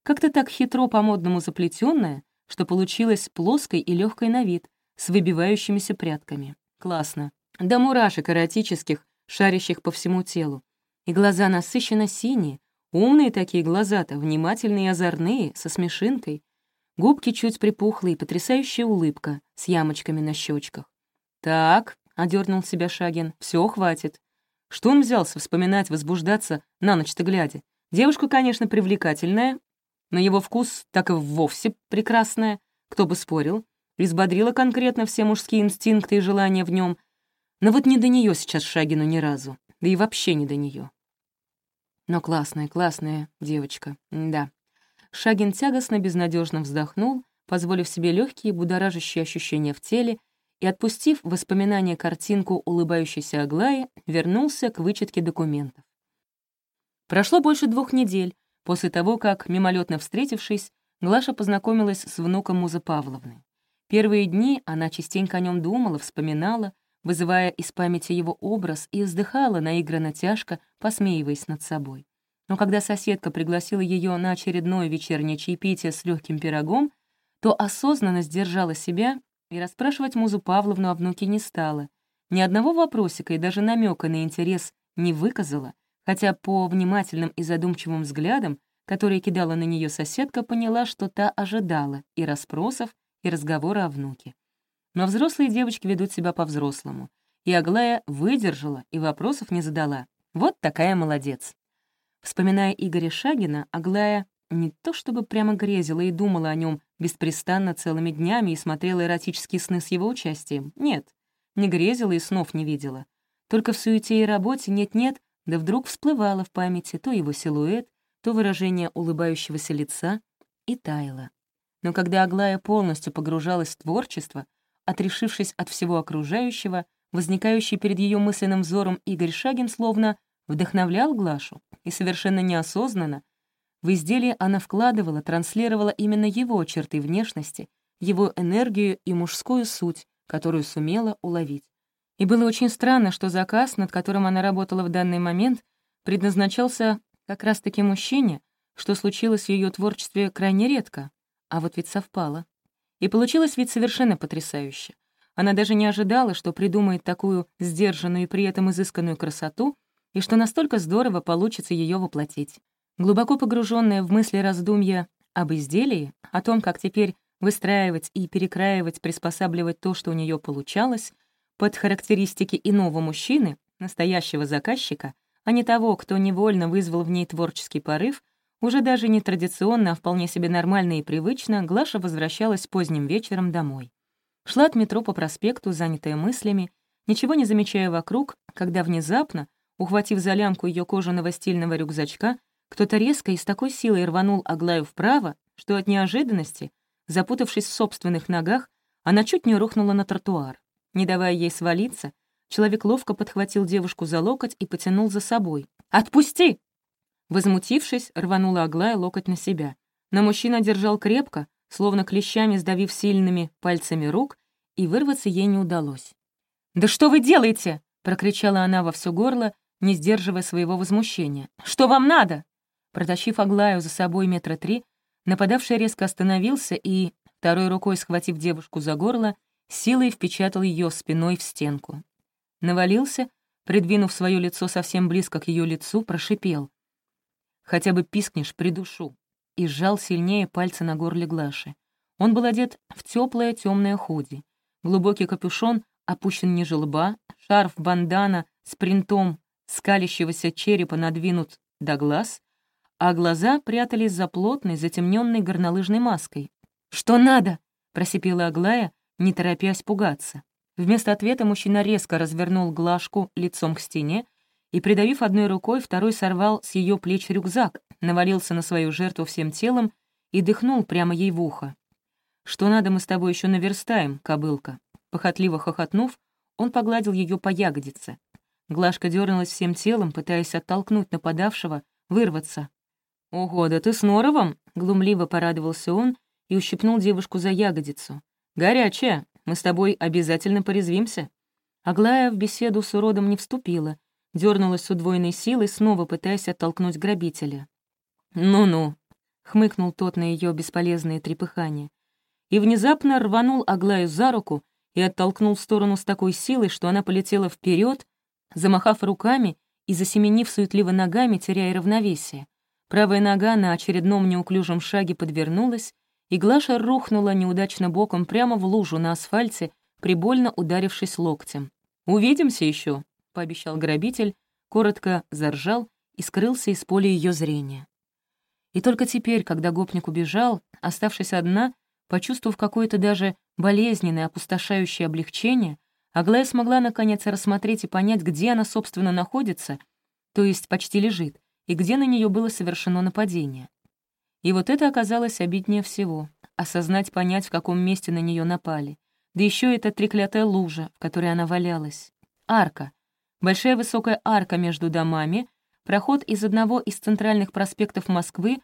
как-то так хитро по-модному заплетенная, что получилась плоской и легкой на вид, с выбивающимися прядками. Классно. До мурашек эротических, шарящих по всему телу. И глаза насыщенно синие, умные такие глаза-то, внимательные и озорные, со смешинкой. Губки чуть припухлые, потрясающая улыбка с ямочками на щечках. «Так», — одернул себя Шагин, — «все хватит». Что он взялся вспоминать, возбуждаться на ночь-то глядя? Девушка, конечно, привлекательная, но его вкус так и вовсе прекрасная, кто бы спорил. Взбодрила конкретно все мужские инстинкты и желания в нем. Но вот не до нее сейчас Шагину ни разу, да и вообще не до нее. Но классная, классная девочка, да. Шагин тягостно, безнадежно вздохнул, позволив себе легкие будоражащие ощущения в теле и, отпустив воспоминания картинку улыбающейся Аглаи, вернулся к вычетке документов. Прошло больше двух недель, после того, как, мимолетно встретившись, Глаша познакомилась с внуком Музы Павловны. Первые дни она частенько о нем думала, вспоминала, вызывая из памяти его образ и вздыхала наигранно тяжко, посмеиваясь над собой. Но когда соседка пригласила ее на очередное вечернее чаепитие с легким пирогом, то осознанно сдержала себя и расспрашивать Музу Павловну о внуке не стала. Ни одного вопросика и даже намека на интерес не выказала, хотя по внимательным и задумчивым взглядам, которые кидала на нее соседка, поняла, что та ожидала и расспросов, и разговора о внуке. Но взрослые девочки ведут себя по-взрослому, и Аглая выдержала и вопросов не задала. Вот такая молодец. Вспоминая Игоря Шагина, Аглая не то чтобы прямо грезила и думала о нем беспрестанно целыми днями и смотрела эротические сны с его участием. Нет, не грезила и снов не видела. Только в суете и работе нет-нет, да вдруг всплывало в памяти то его силуэт, то выражение улыбающегося лица и таяло. Но когда Аглая полностью погружалась в творчество, отрешившись от всего окружающего, возникающий перед ее мысленным взором Игорь Шагин словно вдохновлял Глашу и совершенно неосознанно в изделие она вкладывала, транслировала именно его черты внешности, его энергию и мужскую суть, которую сумела уловить. И было очень странно, что заказ, над которым она работала в данный момент, предназначался как раз-таки мужчине, что случилось в ее творчестве крайне редко, а вот ведь совпало. И получилось ведь совершенно потрясающе. Она даже не ожидала, что придумает такую сдержанную и при этом изысканную красоту, и что настолько здорово получится ее воплотить. Глубоко погруженная в мысли раздумья об изделии, о том, как теперь выстраивать и перекраивать, приспосабливать то, что у нее получалось, под характеристики иного мужчины, настоящего заказчика, а не того, кто невольно вызвал в ней творческий порыв, уже даже не традиционно, а вполне себе нормально и привычно, Глаша возвращалась поздним вечером домой. Шла от метро по проспекту, занятая мыслями, ничего не замечая вокруг, когда внезапно, ухватив за лямку ее кожаного стильного рюкзачка, кто-то резко и с такой силой рванул Аглаю вправо, что от неожиданности, запутавшись в собственных ногах, она чуть не рухнула на тротуар. Не давая ей свалиться, человек ловко подхватил девушку за локоть и потянул за собой. «Отпусти!» Возмутившись, рванула Аглая локоть на себя. Но мужчина держал крепко, словно клещами сдавив сильными пальцами рук, и вырваться ей не удалось. «Да что вы делаете?» — прокричала она во все горло, не сдерживая своего возмущения. «Что вам надо?» Протащив Аглаю за собой метра три, нападавший резко остановился и, второй рукой схватив девушку за горло, силой впечатал ее спиной в стенку. Навалился, придвинув свое лицо совсем близко к ее лицу, прошипел. «Хотя бы пискнешь, придушу», и сжал сильнее пальцы на горле Глаши. Он был одет в теплое темное худи. Глубокий капюшон опущен ниже лба, шарф-бандана с принтом скалящегося черепа надвинут до глаз, а глаза прятались за плотной, затемненной горнолыжной маской. «Что надо?» — просипела Аглая, не торопясь пугаться. Вместо ответа мужчина резко развернул Глашку лицом к стене и, придавив одной рукой, второй сорвал с ее плеч рюкзак, навалился на свою жертву всем телом и дыхнул прямо ей в ухо. «Что надо, мы с тобой еще наверстаем, кобылка». Похотливо хохотнув, он погладил ее по ягодице. Глашка дернулась всем телом, пытаясь оттолкнуть нападавшего, вырваться, «Ого, да ты с норовом!» — глумливо порадовался он и ущипнул девушку за ягодицу. «Горячая, мы с тобой обязательно порезвимся». Аглая в беседу с уродом не вступила, дернулась с удвоенной силой, снова пытаясь оттолкнуть грабителя. «Ну-ну», — хмыкнул тот на ее бесполезные трепыхания, и внезапно рванул Аглаю за руку и оттолкнул в сторону с такой силой, что она полетела вперед, замахав руками и засеменив суетливо ногами, теряя равновесие. Правая нога на очередном неуклюжем шаге подвернулась, и Глаша рухнула неудачно боком прямо в лужу на асфальте, прибольно ударившись локтем. «Увидимся еще, пообещал грабитель, коротко заржал и скрылся из поля ее зрения. И только теперь, когда гопник убежал, оставшись одна, почувствовав какое-то даже болезненное, опустошающее облегчение, Аглая смогла наконец рассмотреть и понять, где она, собственно, находится, то есть почти лежит, и где на нее было совершено нападение. И вот это оказалось обиднее всего — осознать, понять, в каком месте на нее напали. Да еще эта треклятая лужа, в которой она валялась. Арка. Большая высокая арка между домами, проход из одного из центральных проспектов Москвы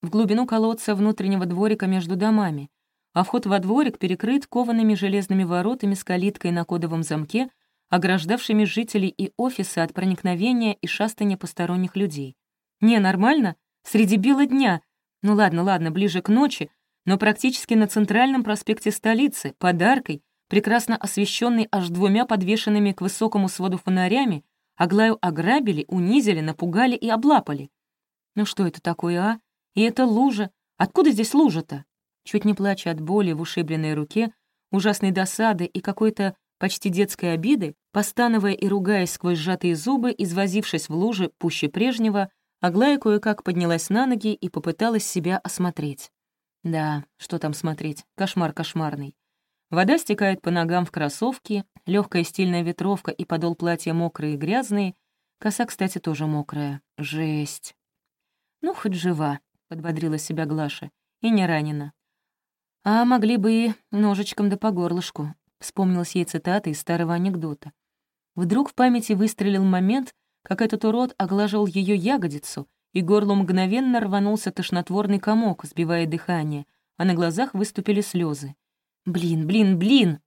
в глубину колодца внутреннего дворика между домами, а вход во дворик перекрыт коваными железными воротами с калиткой на кодовом замке ограждавшими жителей и офисы от проникновения и шастания посторонних людей. Не, нормально? Среди бела дня. Ну ладно, ладно, ближе к ночи, но практически на центральном проспекте столицы, подаркой, прекрасно освещенной аж двумя подвешенными к высокому своду фонарями, Аглаю ограбили, унизили, напугали и облапали. Ну что это такое, а? И это лужа. Откуда здесь лужа-то? Чуть не плача от боли в ушибленной руке, ужасной досады и какой-то почти детской обиды, постановая и ругаясь сквозь сжатые зубы, извозившись в луже пуще прежнего, Аглая кое-как поднялась на ноги и попыталась себя осмотреть. Да, что там смотреть, кошмар кошмарный. Вода стекает по ногам в кроссовки, легкая стильная ветровка и подол платья мокрые и грязные, коса, кстати, тоже мокрая. Жесть. «Ну, хоть жива», — подбодрила себя Глаша, — «и не ранена». «А могли бы и ножичком да по горлышку», — вспомнилась ей цитата из старого анекдота. Вдруг в памяти выстрелил момент, как этот урод оглаживал ее ягодицу, и горло мгновенно рванулся тошнотворный комок, сбивая дыхание, а на глазах выступили слезы. «Блин, блин, блин!»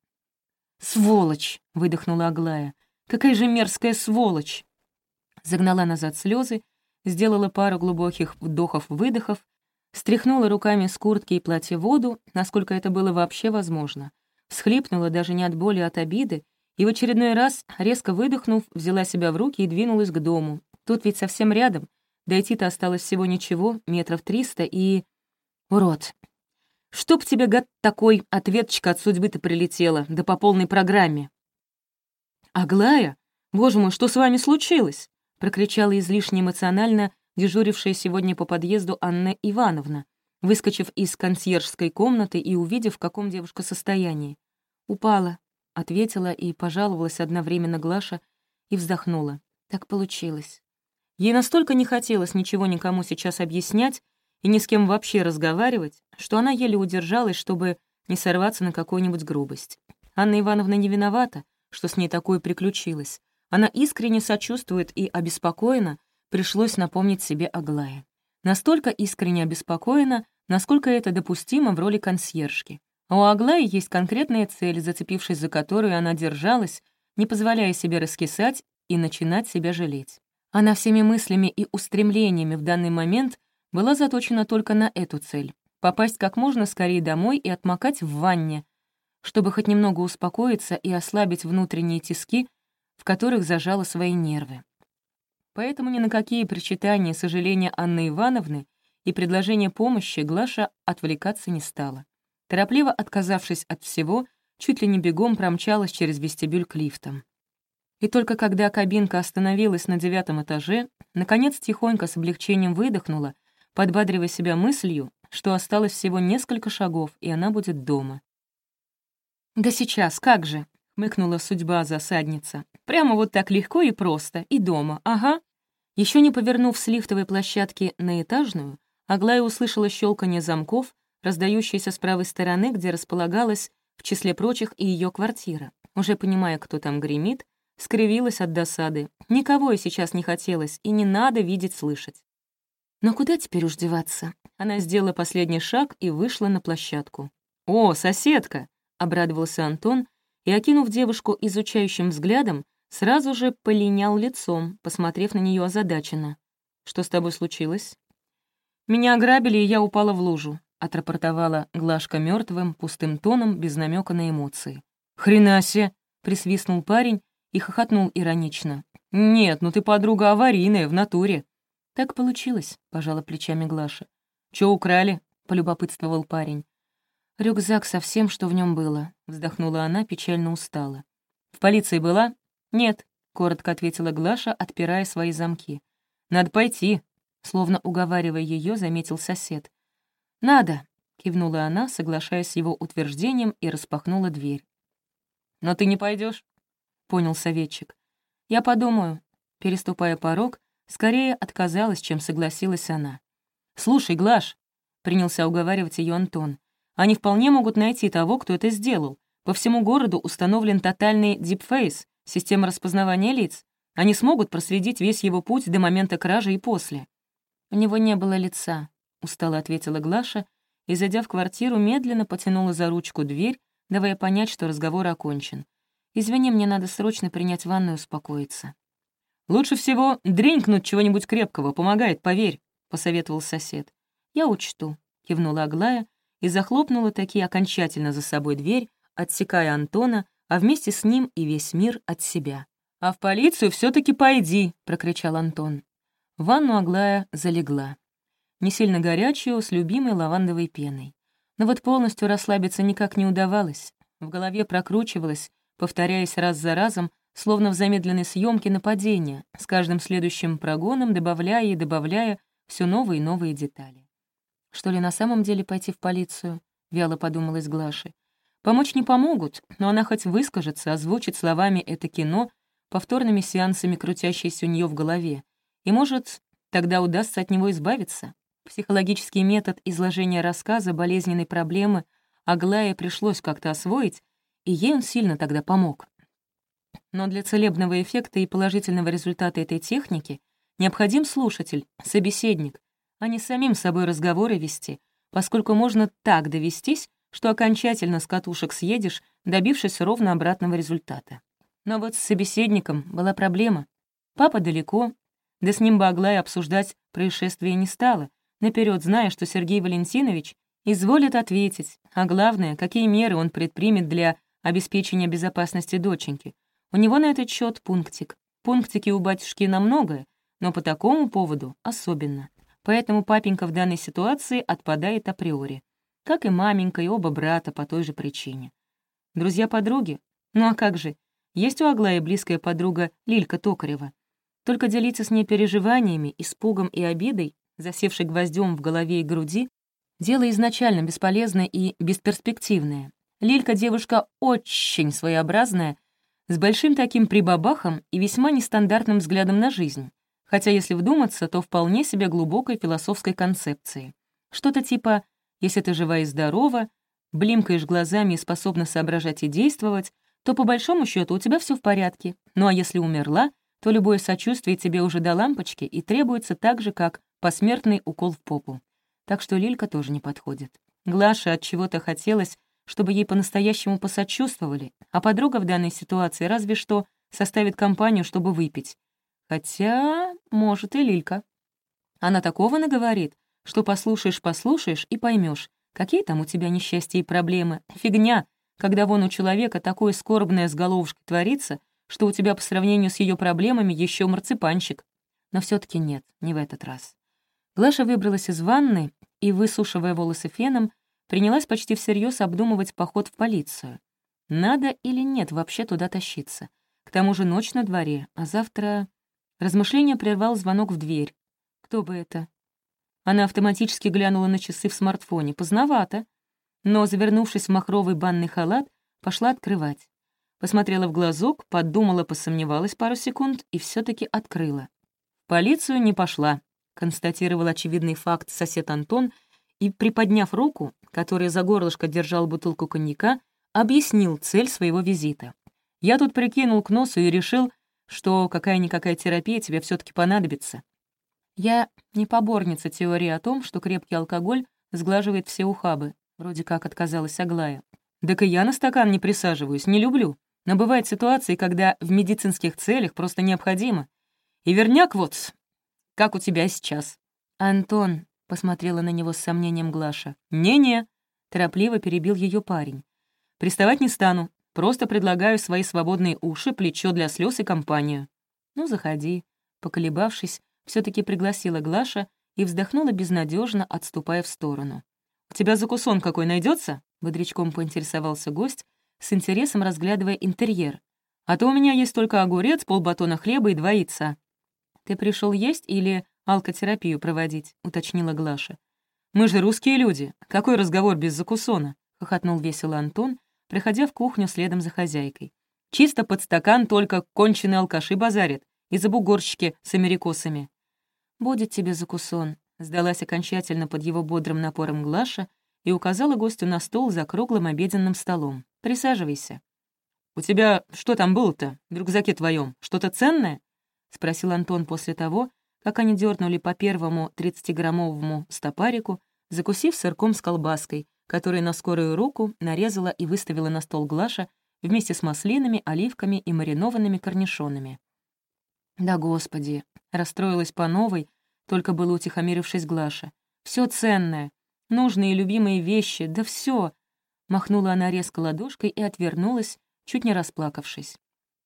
«Сволочь!» — выдохнула Аглая. «Какая же мерзкая сволочь!» Загнала назад слезы, сделала пару глубоких вдохов-выдохов, стряхнула руками с куртки и платья воду, насколько это было вообще возможно, всхлипнула даже не от боли, а от обиды, и в очередной раз, резко выдохнув, взяла себя в руки и двинулась к дому. Тут ведь совсем рядом. Дойти-то осталось всего ничего, метров триста, и... Урод. Чтоб тебе, гад такой, ответочка от судьбы-то прилетела, да по полной программе. «Аглая? Боже мой, что с вами случилось?» — прокричала излишне эмоционально дежурившая сегодня по подъезду Анна Ивановна, выскочив из консьержской комнаты и увидев, в каком девушка состоянии. «Упала», — ответила и пожаловалась одновременно Глаша и вздохнула. Так получилось. Ей настолько не хотелось ничего никому сейчас объяснять и ни с кем вообще разговаривать, что она еле удержалась, чтобы не сорваться на какую-нибудь грубость. Анна Ивановна не виновата, что с ней такое приключилось. Она искренне сочувствует и обеспокоена, пришлось напомнить себе Аглае. Настолько искренне обеспокоена, насколько это допустимо в роли консьержки. У Аглаи есть конкретная цель, зацепившись за которую она держалась, не позволяя себе раскисать и начинать себя жалеть. Она всеми мыслями и устремлениями в данный момент была заточена только на эту цель — попасть как можно скорее домой и отмокать в ванне, чтобы хоть немного успокоиться и ослабить внутренние тиски, в которых зажала свои нервы. Поэтому ни на какие причитания сожаления Анны Ивановны и предложения помощи Глаша отвлекаться не стала. Торопливо отказавшись от всего, чуть ли не бегом промчалась через вестибюль к лифтам. И только когда кабинка остановилась на девятом этаже, наконец тихонько с облегчением выдохнула, подбадривая себя мыслью, что осталось всего несколько шагов, и она будет дома. «Да сейчас, как же!» — хмыкнула судьба-засадница. «Прямо вот так легко и просто, и дома, ага». Еще не повернув с лифтовой площадки на этажную, Аглая услышала щелканье замков, раздающийся с правой стороны, где располагалась, в числе прочих, и ее квартира. Уже понимая, кто там гремит, скривилась от досады. Никого ей сейчас не хотелось, и не надо видеть-слышать. Но куда теперь уж деваться? Она сделала последний шаг и вышла на площадку. «О, соседка!» — обрадовался Антон и, окинув девушку изучающим взглядом, сразу же полинял лицом, посмотрев на нее озадаченно. «Что с тобой случилось?» «Меня ограбили, и я упала в лужу отрапортовала Глашка мертвым, пустым тоном, без намека на эмоции. «Хрена себе!» — присвистнул парень и хохотнул иронично. «Нет, ну ты подруга аварийная, в натуре». «Так получилось», — пожала плечами Глаша. «Чё украли?» — полюбопытствовал парень. «Рюкзак со всем, что в нем было», — вздохнула она, печально устала. «В полиции была?» «Нет», — коротко ответила Глаша, отпирая свои замки. «Надо пойти», — словно уговаривая ее, заметил сосед. «Надо», — кивнула она, соглашаясь с его утверждением, и распахнула дверь. «Но ты не пойдешь, понял советчик. «Я подумаю». Переступая порог, скорее отказалась, чем согласилась она. «Слушай, Глаш», — принялся уговаривать ее Антон, «они вполне могут найти того, кто это сделал. По всему городу установлен тотальный дипфейс, система распознавания лиц. Они смогут проследить весь его путь до момента кражи и после». У него не было лица, устало ответила Глаша и, зайдя в квартиру, медленно потянула за ручку дверь, давая понять, что разговор окончен. «Извини, мне надо срочно принять ванну и успокоиться». «Лучше всего дренькнуть чего-нибудь крепкого, помогает, поверь», — посоветовал сосед. «Я учту», — кивнула Аглая и захлопнула таки окончательно за собой дверь, отсекая Антона, а вместе с ним и весь мир от себя. «А в полицию все таки пойди!» — прокричал Антон. В ванну Аглая залегла. Не сильно горячую, с любимой лавандовой пеной. Но вот полностью расслабиться никак не удавалось. В голове прокручивалось, повторяясь раз за разом, словно в замедленной съемке нападения, с каждым следующим прогоном добавляя и добавляя все новые и новые детали. Что ли, на самом деле пойти в полицию? Вяло подумалась Глаши. Помочь не помогут, но она хоть выскажется, озвучит словами это кино, повторными сеансами, крутящееся у нее в голове. И, может, тогда удастся от него избавиться. Психологический метод изложения рассказа болезненной проблемы Аглае пришлось как-то освоить, и ей он сильно тогда помог. Но для целебного эффекта и положительного результата этой техники необходим слушатель, собеседник, а не самим собой разговоры вести, поскольку можно так довестись, что окончательно с катушек съедешь, добившись ровно обратного результата. Но вот с собеседником была проблема. Папа далеко, да с ним бы Аглая обсуждать происшествие не стала, наперед зная, что Сергей Валентинович изволит ответить, а главное, какие меры он предпримет для обеспечения безопасности доченьки, у него на этот счет пунктик. Пунктики у батюшки на многое, но по такому поводу особенно. Поэтому папенька в данной ситуации отпадает априори. Как и маменька, и оба брата по той же причине. Друзья-подруги? Ну а как же? Есть у Аглаи близкая подруга Лилька Токарева. Только делиться с ней переживаниями, испугом и обидой, засевшей гвоздем в голове и груди, дело изначально бесполезное и бесперспективное. Лилька девушка очень своеобразная с большим таким прибабахом и весьма нестандартным взглядом на жизнь, хотя если вдуматься, то вполне себе глубокой философской концепции. Что-то типа «если ты жива и здорова», блимкаешь глазами и способна соображать и действовать, то по большому счету у тебя все в порядке. Ну а если умерла, то любое сочувствие тебе уже до лампочки и требуется так же, как посмертный укол в попу. Так что Лилька тоже не подходит. Глаше от чего-то хотелось, чтобы ей по-настоящему посочувствовали, а подруга в данной ситуации разве что составит компанию, чтобы выпить. Хотя, может, и Лилька. Она такого наговорит, что послушаешь-послушаешь и поймешь, какие там у тебя несчастья и проблемы. Фигня, когда вон у человека такое скорбное с головушкой творится, что у тебя по сравнению с ее проблемами еще марципанчик. Но все таки нет, не в этот раз. Глаша выбралась из ванны и, высушивая волосы феном, принялась почти всерьез обдумывать поход в полицию. Надо или нет вообще туда тащиться? К тому же ночь на дворе, а завтра... Размышление прервал звонок в дверь. Кто бы это? Она автоматически глянула на часы в смартфоне. Поздновато. Но, завернувшись в махровый банный халат, пошла открывать. Посмотрела в глазок, подумала, посомневалась пару секунд и все таки открыла. «В полицию не пошла», — констатировал очевидный факт сосед Антон и, приподняв руку, которая за горлышко держал бутылку коньяка, объяснил цель своего визита. «Я тут прикинул к носу и решил, что какая-никакая терапия тебе все таки понадобится. Я не поборница теории о том, что крепкий алкоголь сглаживает все ухабы, вроде как отказалась Аглая. Так и я на стакан не присаживаюсь, не люблю. Но бывают ситуации, когда в медицинских целях просто необходимо. И верняк вот, как у тебя сейчас. Антон, — посмотрела на него с сомнением Глаша. «Не-не», — торопливо перебил ее парень. «Приставать не стану. Просто предлагаю свои свободные уши, плечо для слез и компанию». «Ну, заходи». Поколебавшись, все таки пригласила Глаша и вздохнула безнадежно, отступая в сторону. «У тебя закусон какой найдется? бодрячком поинтересовался гость, с интересом разглядывая интерьер. «А то у меня есть только огурец, полбатона хлеба и два яйца». «Ты пришел есть или алкотерапию проводить», — уточнила Глаша. «Мы же русские люди. Какой разговор без закусона?» — хохотнул весело Антон, приходя в кухню следом за хозяйкой. «Чисто под стакан только конченые алкаши базарят и забугорщики с америкосами». «Будет тебе закусон», — сдалась окончательно под его бодрым напором Глаша и указала гостю на стол за круглым обеденным столом. «Присаживайся». «У тебя что там было-то в рюкзаке твоем? Что-то ценное?» — спросил Антон после того, как они дернули по первому 30-граммовому стопарику, закусив сырком с колбаской, который на скорую руку нарезала и выставила на стол Глаша вместе с маслинами, оливками и маринованными корнишонами. «Да господи!» — расстроилась по новой, только было утихомирившись Глаша. Все ценное. нужные и любимые вещи, да все. Махнула она резко ладошкой и отвернулась, чуть не расплакавшись.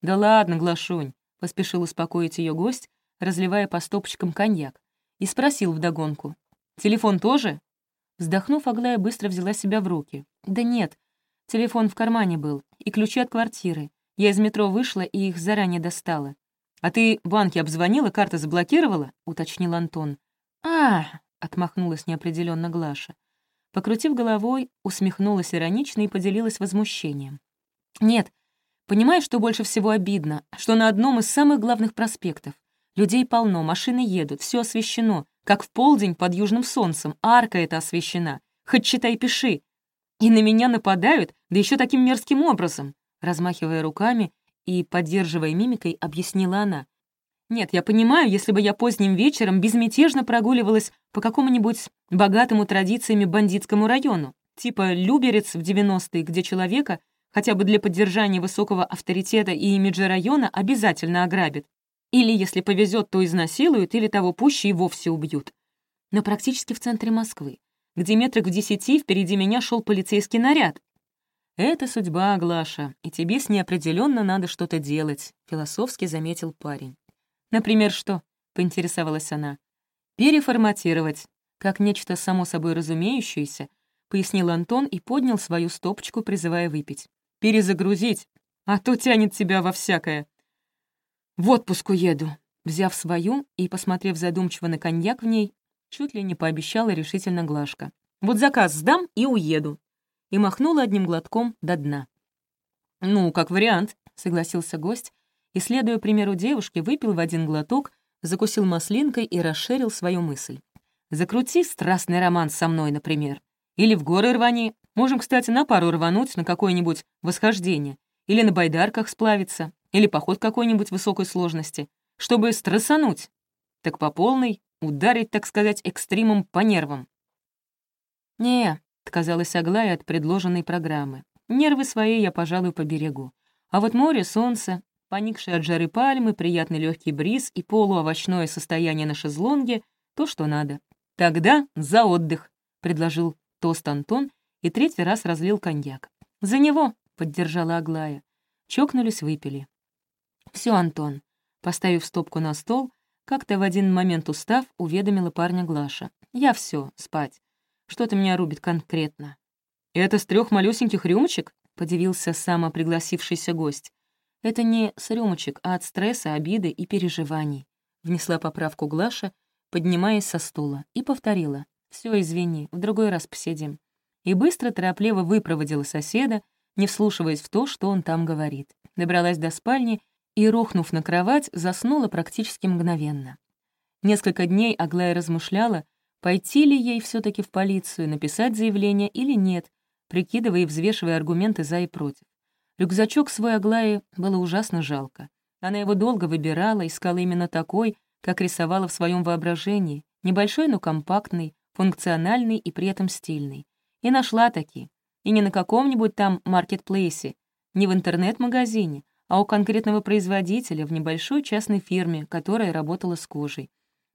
«Да ладно, Глашунь», — поспешил успокоить ее гость, разливая по стопочкам коньяк, и спросил вдогонку. «Телефон тоже?» Вздохнув, Аглая быстро взяла себя в руки. «Да нет, телефон в кармане был, и ключи от квартиры. Я из метро вышла и их заранее достала. «А ты банки обзвонила, карта заблокировала?» — уточнил Антон. а отмахнулась неопределенно Глаша. Покрутив головой, усмехнулась иронично и поделилась возмущением. «Нет, понимаешь, что больше всего обидно? Что на одном из самых главных проспектов. Людей полно, машины едут, все освещено, как в полдень под южным солнцем, арка эта освещена. Хоть читай пиши. И на меня нападают, да еще таким мерзким образом. Размахивая руками и поддерживая мимикой, объяснила она. «Нет, я понимаю, если бы я поздним вечером безмятежно прогуливалась по какому-нибудь богатому традициями бандитскому району, типа Люберец в 90-е, где человека хотя бы для поддержания высокого авторитета и имиджа района обязательно ограбят. Или, если повезет, то изнасилуют, или того пуще и вовсе убьют. Но практически в центре Москвы, где метрах в десяти впереди меня шел полицейский наряд, «Это судьба, Глаша, и тебе с ней определенно надо что-то делать», — философски заметил парень. «Например, что?» — поинтересовалась она. «Переформатировать, как нечто само собой разумеющееся», — пояснил Антон и поднял свою стопочку, призывая выпить. «Перезагрузить, а то тянет тебя во всякое». «В отпуск уеду», — взяв свою и, посмотрев задумчиво на коньяк в ней, чуть ли не пообещала решительно Глашка. «Вот заказ сдам и уеду и махнула одним глотком до дна. «Ну, как вариант», — согласился гость, и, следуя примеру девушки, выпил в один глоток, закусил маслинкой и расширил свою мысль. «Закрути страстный роман со мной, например. Или в горы рвани. Можем, кстати, на пару рвануть на какое-нибудь восхождение. Или на байдарках сплавиться. Или поход какой-нибудь высокой сложности. Чтобы стрессануть. Так по полной, ударить, так сказать, экстримом по нервам. «Не, Отказалась Аглая от предложенной программы. Нервы свои я, пожалуй, поберегу. А вот море, солнце, поникшие от жары пальмы, приятный легкий бриз и полуовощное состояние на шезлонге — то, что надо. «Тогда за отдых», — предложил тост Антон и третий раз разлил коньяк. «За него», — поддержала Аглая. Чокнулись, выпили. Все, Антон», — поставив стопку на стол, как-то в один момент устав, уведомила парня Глаша. «Я все, спать. Что-то меня рубит конкретно». «Это с трех малюсеньких рюмочек?» — подивился самопригласившийся гость. «Это не с рюмочек, а от стресса, обиды и переживаний», — внесла поправку Глаша, поднимаясь со стула, и повторила. Все, извини, в другой раз посидим». И быстро, торопливо выпроводила соседа, не вслушиваясь в то, что он там говорит. Добралась до спальни и, рухнув на кровать, заснула практически мгновенно. Несколько дней Аглая размышляла, Пойти ли ей все таки в полицию, написать заявление или нет, прикидывая и взвешивая аргументы за и против. Рюкзачок свой Аглае было ужасно жалко. Она его долго выбирала, искала именно такой, как рисовала в своем воображении, небольшой, но компактный, функциональный и при этом стильный. И нашла таки. И не на каком-нибудь там маркетплейсе, не в интернет-магазине, а у конкретного производителя в небольшой частной фирме, которая работала с кожей.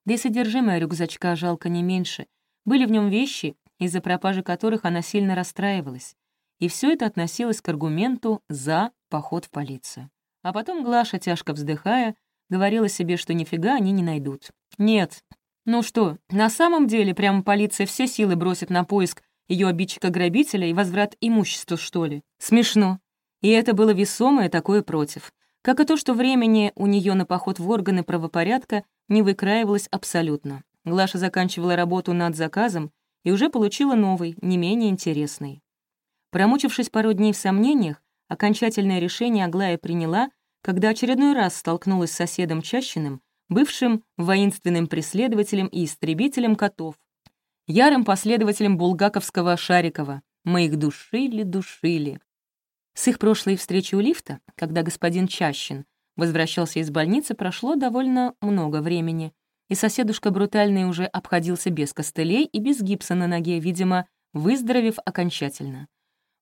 Да и содержимое рюкзачка жалко не меньше. Были в нем вещи, из-за пропажи которых она сильно расстраивалась. И все это относилось к аргументу «за» поход в полицию. А потом Глаша, тяжко вздыхая, говорила себе, что нифига они не найдут. Нет. Ну что, на самом деле прямо полиция все силы бросит на поиск ее обидчика-грабителя и возврат имущества, что ли? Смешно. И это было весомое такое против. Как и то, что времени у нее на поход в органы правопорядка не выкраивалось абсолютно. Глаша заканчивала работу над заказом и уже получила новый, не менее интересный. Промучившись пару дней в сомнениях, окончательное решение Аглая приняла, когда очередной раз столкнулась с соседом Чащиным, бывшим воинственным преследователем и истребителем котов, ярым последователем булгаковского Шарикова. Мы их душили-душили. С их прошлой встречи у лифта, когда господин Чащин возвращался из больницы, прошло довольно много времени, и соседушка брутальный уже обходился без костылей и без гипса на ноге, видимо, выздоровев окончательно.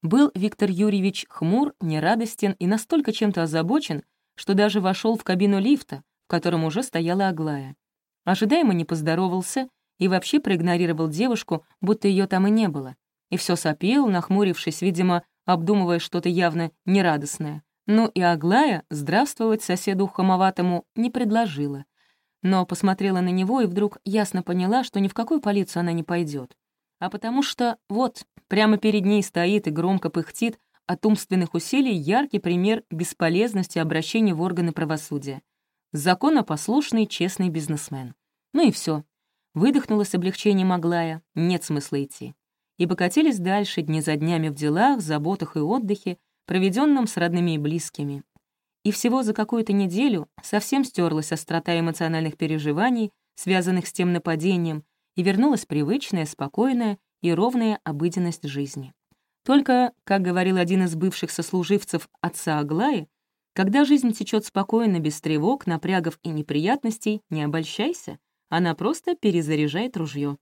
Был Виктор Юрьевич хмур, нерадостен и настолько чем-то озабочен, что даже вошел в кабину лифта, в котором уже стояла Аглая. Ожидаемо не поздоровался и вообще проигнорировал девушку, будто ее там и не было. И все сопел, нахмурившись, видимо, обдумывая что-то явно нерадостное. Ну и Аглая здравствовать соседу хамоватому не предложила. Но посмотрела на него и вдруг ясно поняла, что ни в какую полицию она не пойдет, А потому что вот, прямо перед ней стоит и громко пыхтит от умственных усилий яркий пример бесполезности обращения в органы правосудия. Законопослушный, честный бизнесмен. Ну и все. Выдохнула с облегчением Аглая, нет смысла идти. И покатились дальше дни за днями в делах, заботах и отдыхе, проведенном с родными и близкими. И всего за какую-то неделю совсем стерлась острота эмоциональных переживаний, связанных с тем нападением, и вернулась привычная, спокойная и ровная обыденность жизни. Только, как говорил один из бывших сослуживцев отца Аглаи, когда жизнь течет спокойно, без тревог, напрягов и неприятностей, не обольщайся, она просто перезаряжает ружье.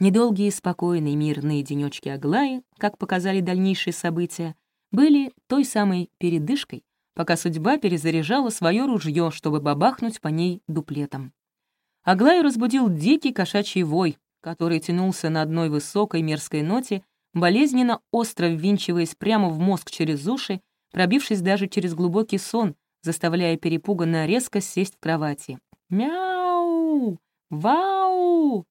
Недолгие, спокойные, мирные денечки Аглаи, как показали дальнейшие события, были той самой передышкой, пока судьба перезаряжала свое ружье, чтобы бабахнуть по ней дуплетом. Аглаю разбудил дикий кошачий вой, который тянулся на одной высокой мерзкой ноте, болезненно остро ввинчиваясь прямо в мозг через уши, пробившись даже через глубокий сон, заставляя перепуганно резко сесть в кровати. «Мяу! Вау!»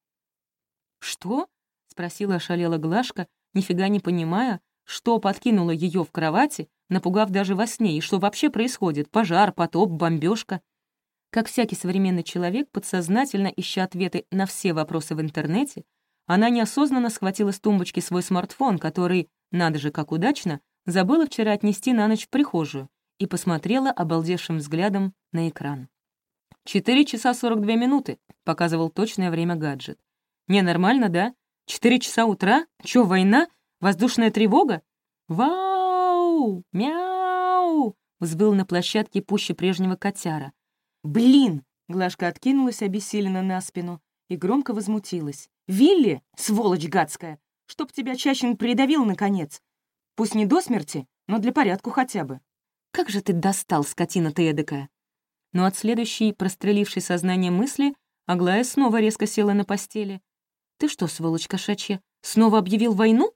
«Что?» — спросила ошалела Глашка, нифига не понимая, что подкинуло ее в кровати, напугав даже во сне, и что вообще происходит? Пожар, потоп, бомбежка. Как всякий современный человек, подсознательно ища ответы на все вопросы в интернете, она неосознанно схватила с тумбочки свой смартфон, который, надо же как удачно, забыла вчера отнести на ночь в прихожую, и посмотрела обалдевшим взглядом на экран. «Четыре часа сорок две минуты», — показывал точное время гаджет. «Не, нормально, да? Четыре часа утра? Чё, война? Воздушная тревога? Вау! Мяу! Взвыл на площадке пуще прежнего котяра. Блин! Глашка откинулась обессиленно на спину и громко возмутилась. «Вилли, сволочь гадская! Чтоб тебя Чащин придавил, наконец! Пусть не до смерти, но для порядку хотя бы!» «Как же ты достал, скотина ты эдакая!» Но от следующей, прострелившей сознание мысли, Аглая снова резко села на постели. «Ты что, сволочь кошачья, снова объявил войну?»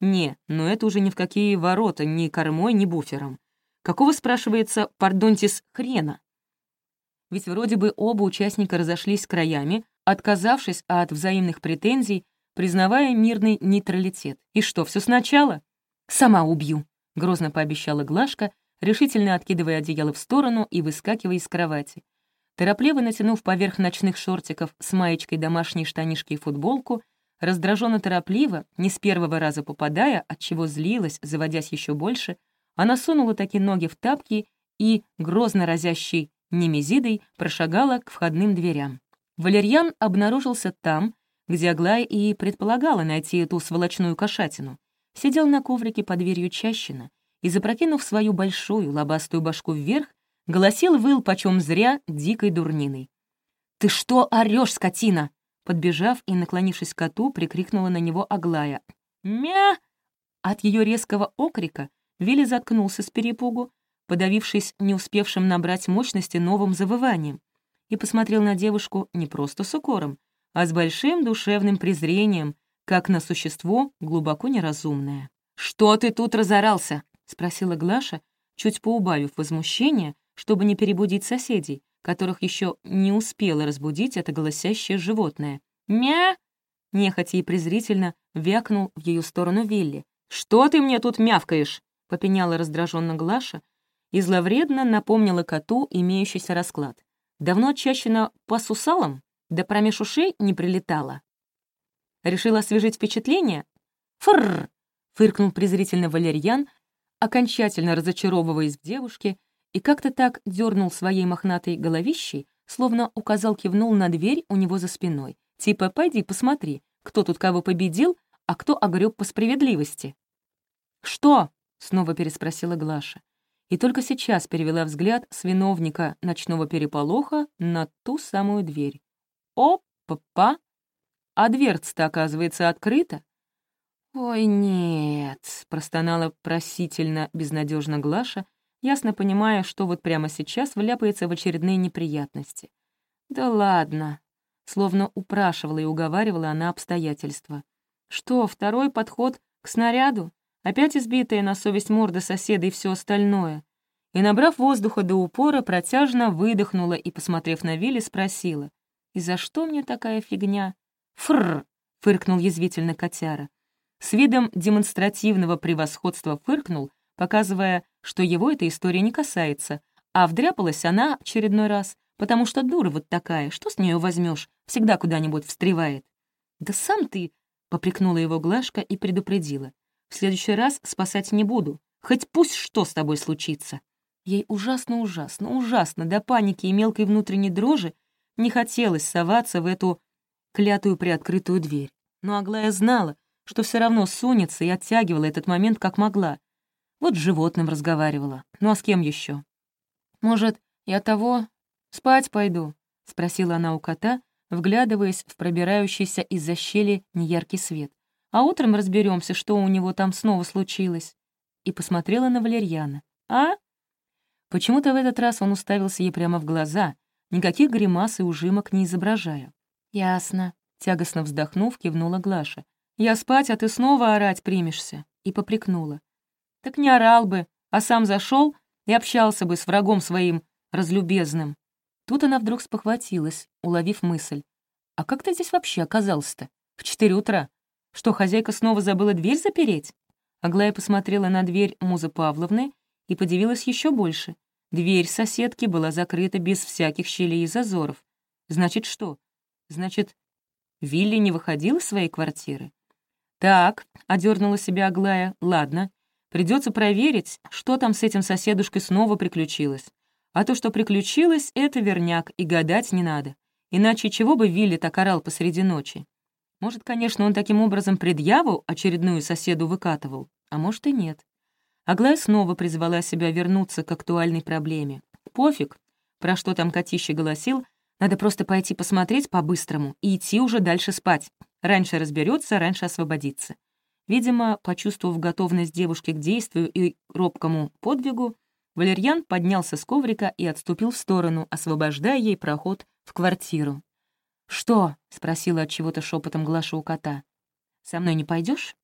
Не, но это уже ни в какие ворота, ни кормой, ни буфером. Какого, спрашивается, пардонтис, хрена? Ведь вроде бы оба участника разошлись краями, отказавшись от взаимных претензий, признавая мирный нейтралитет. И что, все сначала? «Сама убью», — грозно пообещала Глашка, решительно откидывая одеяло в сторону и выскакивая из кровати. Торопливо натянув поверх ночных шортиков с маечкой домашние штанишки и футболку, Раздраженно торопливо, не с первого раза попадая, от чего злилась, заводясь еще больше, она сунула такие ноги в тапки и, грозно разящей немезидой, прошагала к входным дверям. Валерьян обнаружился там, где Аглая и предполагала найти эту сволочную кошатину. Сидел на коврике под дверью Чащина и, запрокинув свою большую лобастую башку вверх, голосил выл почем зря дикой дурниной. «Ты что орёшь, скотина?» Подбежав и наклонившись к коту, прикрикнула на него Аглая. «Мя!» От ее резкого окрика Вилли заткнулся с перепугу, подавившись не успевшим набрать мощности новым завыванием, и посмотрел на девушку не просто с укором, а с большим душевным презрением, как на существо глубоко неразумное. «Что ты тут разорался?» — спросила Глаша, чуть поубавив возмущение, чтобы не перебудить соседей, которых еще не успела разбудить это голосящее животное. «Мя!» — нехотя и презрительно вякнул в ее сторону Вилли. «Что ты мне тут мявкаешь?» — попеняла раздраженно Глаша и зловредно напомнила коту имеющийся расклад. «Давно чащина по сусалам? Да промеж ушей не прилетала?» Решила освежить впечатление? «Фрррр!» — фыркнул презрительно Валерьян, окончательно разочаровываясь в девушке и как-то так дернул своей мохнатой головищей, словно указал кивнул на дверь у него за спиной. Типа, пойди посмотри, кто тут кого победил, а кто огреб по справедливости. «Что?» — снова переспросила Глаша. И только сейчас перевела взгляд с виновника ночного переполоха на ту самую дверь. «Оп-па! А дверца-то, оказывается, открыта?» «Ой, нет!» — простонала просительно, безнадежно Глаша, ясно понимая, что вот прямо сейчас вляпается в очередные неприятности. «Да ладно. словно упрашивала и уговаривала она обстоятельства. Что, второй подход к снаряду? Опять избитая на совесть морда соседа и все остальное? И, набрав воздуха до упора, протяжно выдохнула и, посмотрев на Вилли, спросила. «И за что мне такая фигня?» «Фррр!» — фыркнул язвительно котяра. С видом демонстративного превосходства фыркнул, показывая, что его эта история не касается, а вдряпалась она очередной раз, потому что дура вот такая, что с нее возьмешь, всегда куда-нибудь встревает. «Да сам ты!» — попрекнула его Глашка и предупредила. «В следующий раз спасать не буду, хоть пусть что с тобой случится». Ей ужасно-ужасно, ужасно, до паники и мелкой внутренней дрожи не хотелось соваться в эту клятую приоткрытую дверь. Но Аглая знала, что все равно сунется и оттягивала этот момент как могла. Вот с животным разговаривала. Ну а с кем еще? «Может, я того спать пойду?» — спросила она у кота, вглядываясь в пробирающийся из-за щели неяркий свет. «А утром разберемся, что у него там снова случилось». И посмотрела на Валерьяна. «А?» Почему-то в этот раз он уставился ей прямо в глаза, никаких гримас и ужимок не изображая. «Ясно», — тягостно вздохнув, кивнула Глаша. «Я спать, а ты снова орать примешься», и попрекнула. «Так не орал бы, а сам зашел и общался бы с врагом своим разлюбезным». Тут она вдруг спохватилась, уловив мысль. «А как ты здесь вообще оказался-то? В четыре утра? Что, хозяйка снова забыла дверь запереть?» Аглая посмотрела на дверь Музы Павловны и подивилась еще больше. Дверь соседки была закрыта без всяких щелей и зазоров. Значит, что? Значит, Вилли не выходил из своей квартиры? «Так», — одернула себя Аглая, — «ладно. Придется проверить, что там с этим соседушкой снова приключилось. А то, что приключилось, это верняк, и гадать не надо. Иначе чего бы Вилли так орал посреди ночи? Может, конечно, он таким образом предъяву очередную соседу выкатывал, а может и нет. Аглая снова призвала себя вернуться к актуальной проблеме. Пофиг, про что там котище голосил, надо просто пойти посмотреть по-быстрому и идти уже дальше спать. Раньше разберется, раньше освободится. Видимо, почувствовав готовность девушки к действию и робкому подвигу, Валерьян поднялся с коврика и отступил в сторону, освобождая ей проход в квартиру. «Что?» — спросила от чего-то шепотом Глаша у кота. «Со мной не пойдешь?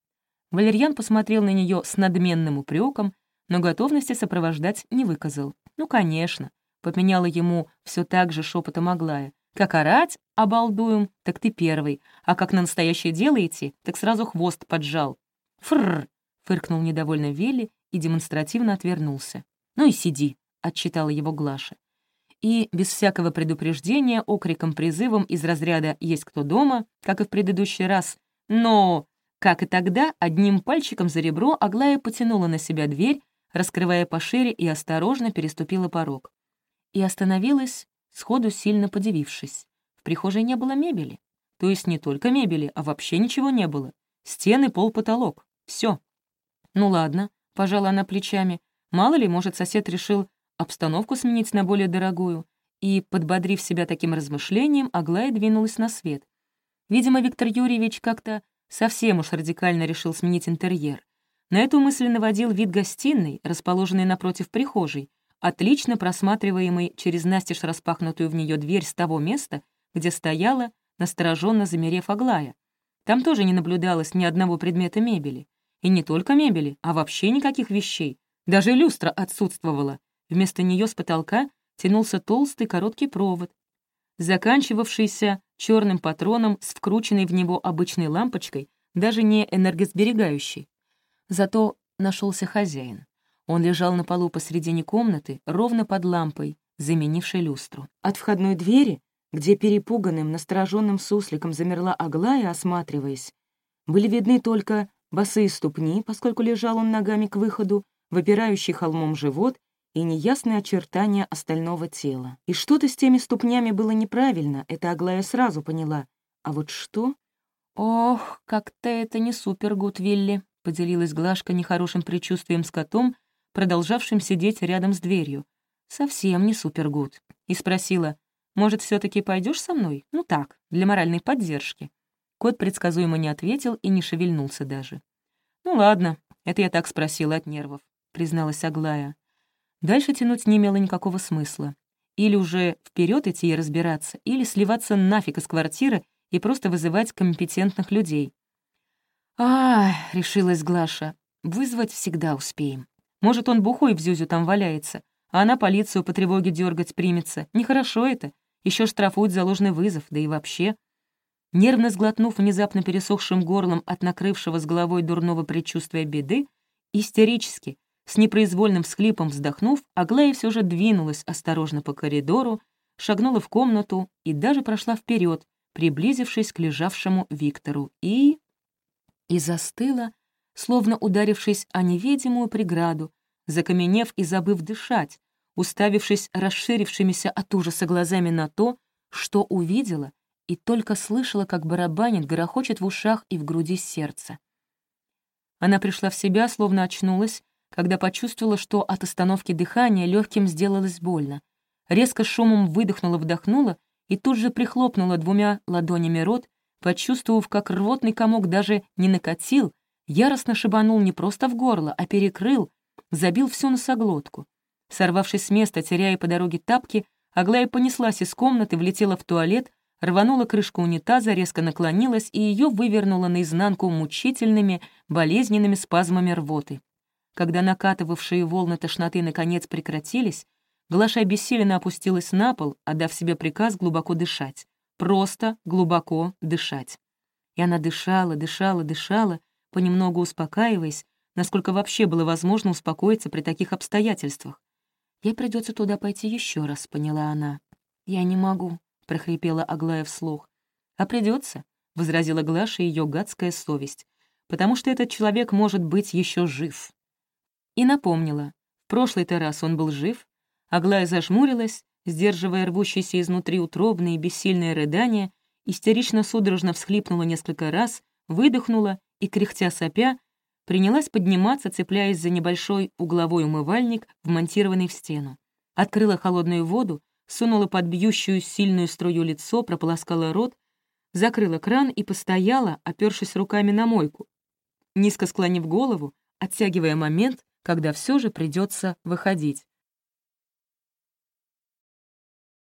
Валерьян посмотрел на нее с надменным упреком, но готовности сопровождать не выказал. «Ну, конечно», — поменяла ему все так же шепотом Аглая. «Как орать, обалдуем, так ты первый, а как на настоящее дело идти, так сразу хвост поджал». «Фрррр!» — фыркнул недовольно Вилли и демонстративно отвернулся. «Ну и сиди», — отчитала его Глаша. И, без всякого предупреждения, окриком-призывом из разряда «Есть кто дома?», как и в предыдущий раз, но, как и тогда, одним пальчиком за ребро Аглая потянула на себя дверь, раскрывая пошире и осторожно переступила порог. И остановилась, сходу сильно подивившись. В прихожей не было мебели. То есть не только мебели, а вообще ничего не было. Стены, пол, потолок. Все. Ну ладно, пожала она плечами, Мало ли, может, сосед решил обстановку сменить на более дорогую, и, подбодрив себя таким размышлением, Аглая двинулась на свет. Видимо, Виктор Юрьевич как-то совсем уж радикально решил сменить интерьер. На эту мысль наводил вид гостиной, расположенной напротив прихожей, отлично просматриваемый через настежь распахнутую в нее дверь с того места, где стояла, настороженно замерев Аглая. Там тоже не наблюдалось ни одного предмета мебели. И не только мебели, а вообще никаких вещей, даже люстра отсутствовала. Вместо нее с потолка тянулся толстый короткий провод, заканчивавшийся черным патроном с вкрученной в него обычной лампочкой, даже не энергосберегающей. Зато нашелся хозяин. Он лежал на полу посредине комнаты, ровно под лампой, заменившей люстру. От входной двери, где перепуганным, настороженным сусликом замерла Аглая, осматриваясь, были видны только босые ступни, поскольку лежал он ногами к выходу, выпирающий холмом живот и неясные очертания остального тела. И что-то с теми ступнями было неправильно, это Аглая сразу поняла. А вот что? «Ох, как-то это не супергуд, Вилли», — поделилась Глашка нехорошим предчувствием с котом, продолжавшим сидеть рядом с дверью. «Совсем не супергуд». И спросила, «Может, все таки пойдешь со мной? Ну так, для моральной поддержки». Кот предсказуемо не ответил и не шевельнулся даже. «Ну ладно, это я так спросила от нервов. — призналась Аглая. Дальше тянуть не имело никакого смысла. Или уже вперед идти и разбираться, или сливаться нафиг из квартиры и просто вызывать компетентных людей. «А, — решилась Глаша, — вызвать всегда успеем. Может, он бухой в Зюзю там валяется, а она полицию по тревоге дергать примется. Нехорошо это. Еще штрафуют за ложный вызов, да и вообще. Нервно сглотнув внезапно пересохшим горлом от накрывшего с головой дурного предчувствия беды, истерически, с непроизвольным всхлипом вздохнув, Аглая все же двинулась осторожно по коридору, шагнула в комнату и даже прошла вперед, приблизившись к лежавшему Виктору, и... и застыла, словно ударившись о невидимую преграду, закаменев и забыв дышать, уставившись расширившимися от ужаса глазами на то, что увидела, и только слышала, как барабанит, грохочет в ушах и в груди сердце. Она пришла в себя, словно очнулась, когда почувствовала, что от остановки дыхания легким сделалось больно. Резко шумом выдохнула-вдохнула и тут же прихлопнула двумя ладонями рот, почувствовав, как рвотный комок даже не накатил, яростно шибанул не просто в горло, а перекрыл, забил всю носоглотку. Сорвавшись с места, теряя по дороге тапки, Аглая понеслась из комнаты, влетела в туалет, рванула крышку унитаза, резко наклонилась и ее вывернула наизнанку мучительными, болезненными спазмами рвоты. Когда накатывавшие волны тошноты наконец прекратились, Глаша обессиленно опустилась на пол, отдав себе приказ глубоко дышать. Просто глубоко дышать. И она дышала, дышала, дышала, понемногу успокаиваясь, насколько вообще было возможно успокоиться при таких обстоятельствах. «Ей придется туда пойти еще раз», — поняла она. «Я не могу», — прохрипела Аглая вслух. «А придется, возразила Глаша ее гадская совесть, «потому что этот человек может быть еще жив». И напомнила. В прошлый-то раз он был жив. Аглая зажмурилась, сдерживая рвущиеся изнутри утробные бессильные рыдания, истерично судорожно всхлипнула несколько раз, выдохнула и, кряхтя сопя, принялась подниматься, цепляясь за небольшой угловой умывальник, вмонтированный в стену. Открыла холодную воду, сунула под бьющую сильную струю лицо, прополоскала рот, закрыла кран и постояла, опёршись руками на мойку, низко склонив голову, оттягивая момент, когда все же придется выходить.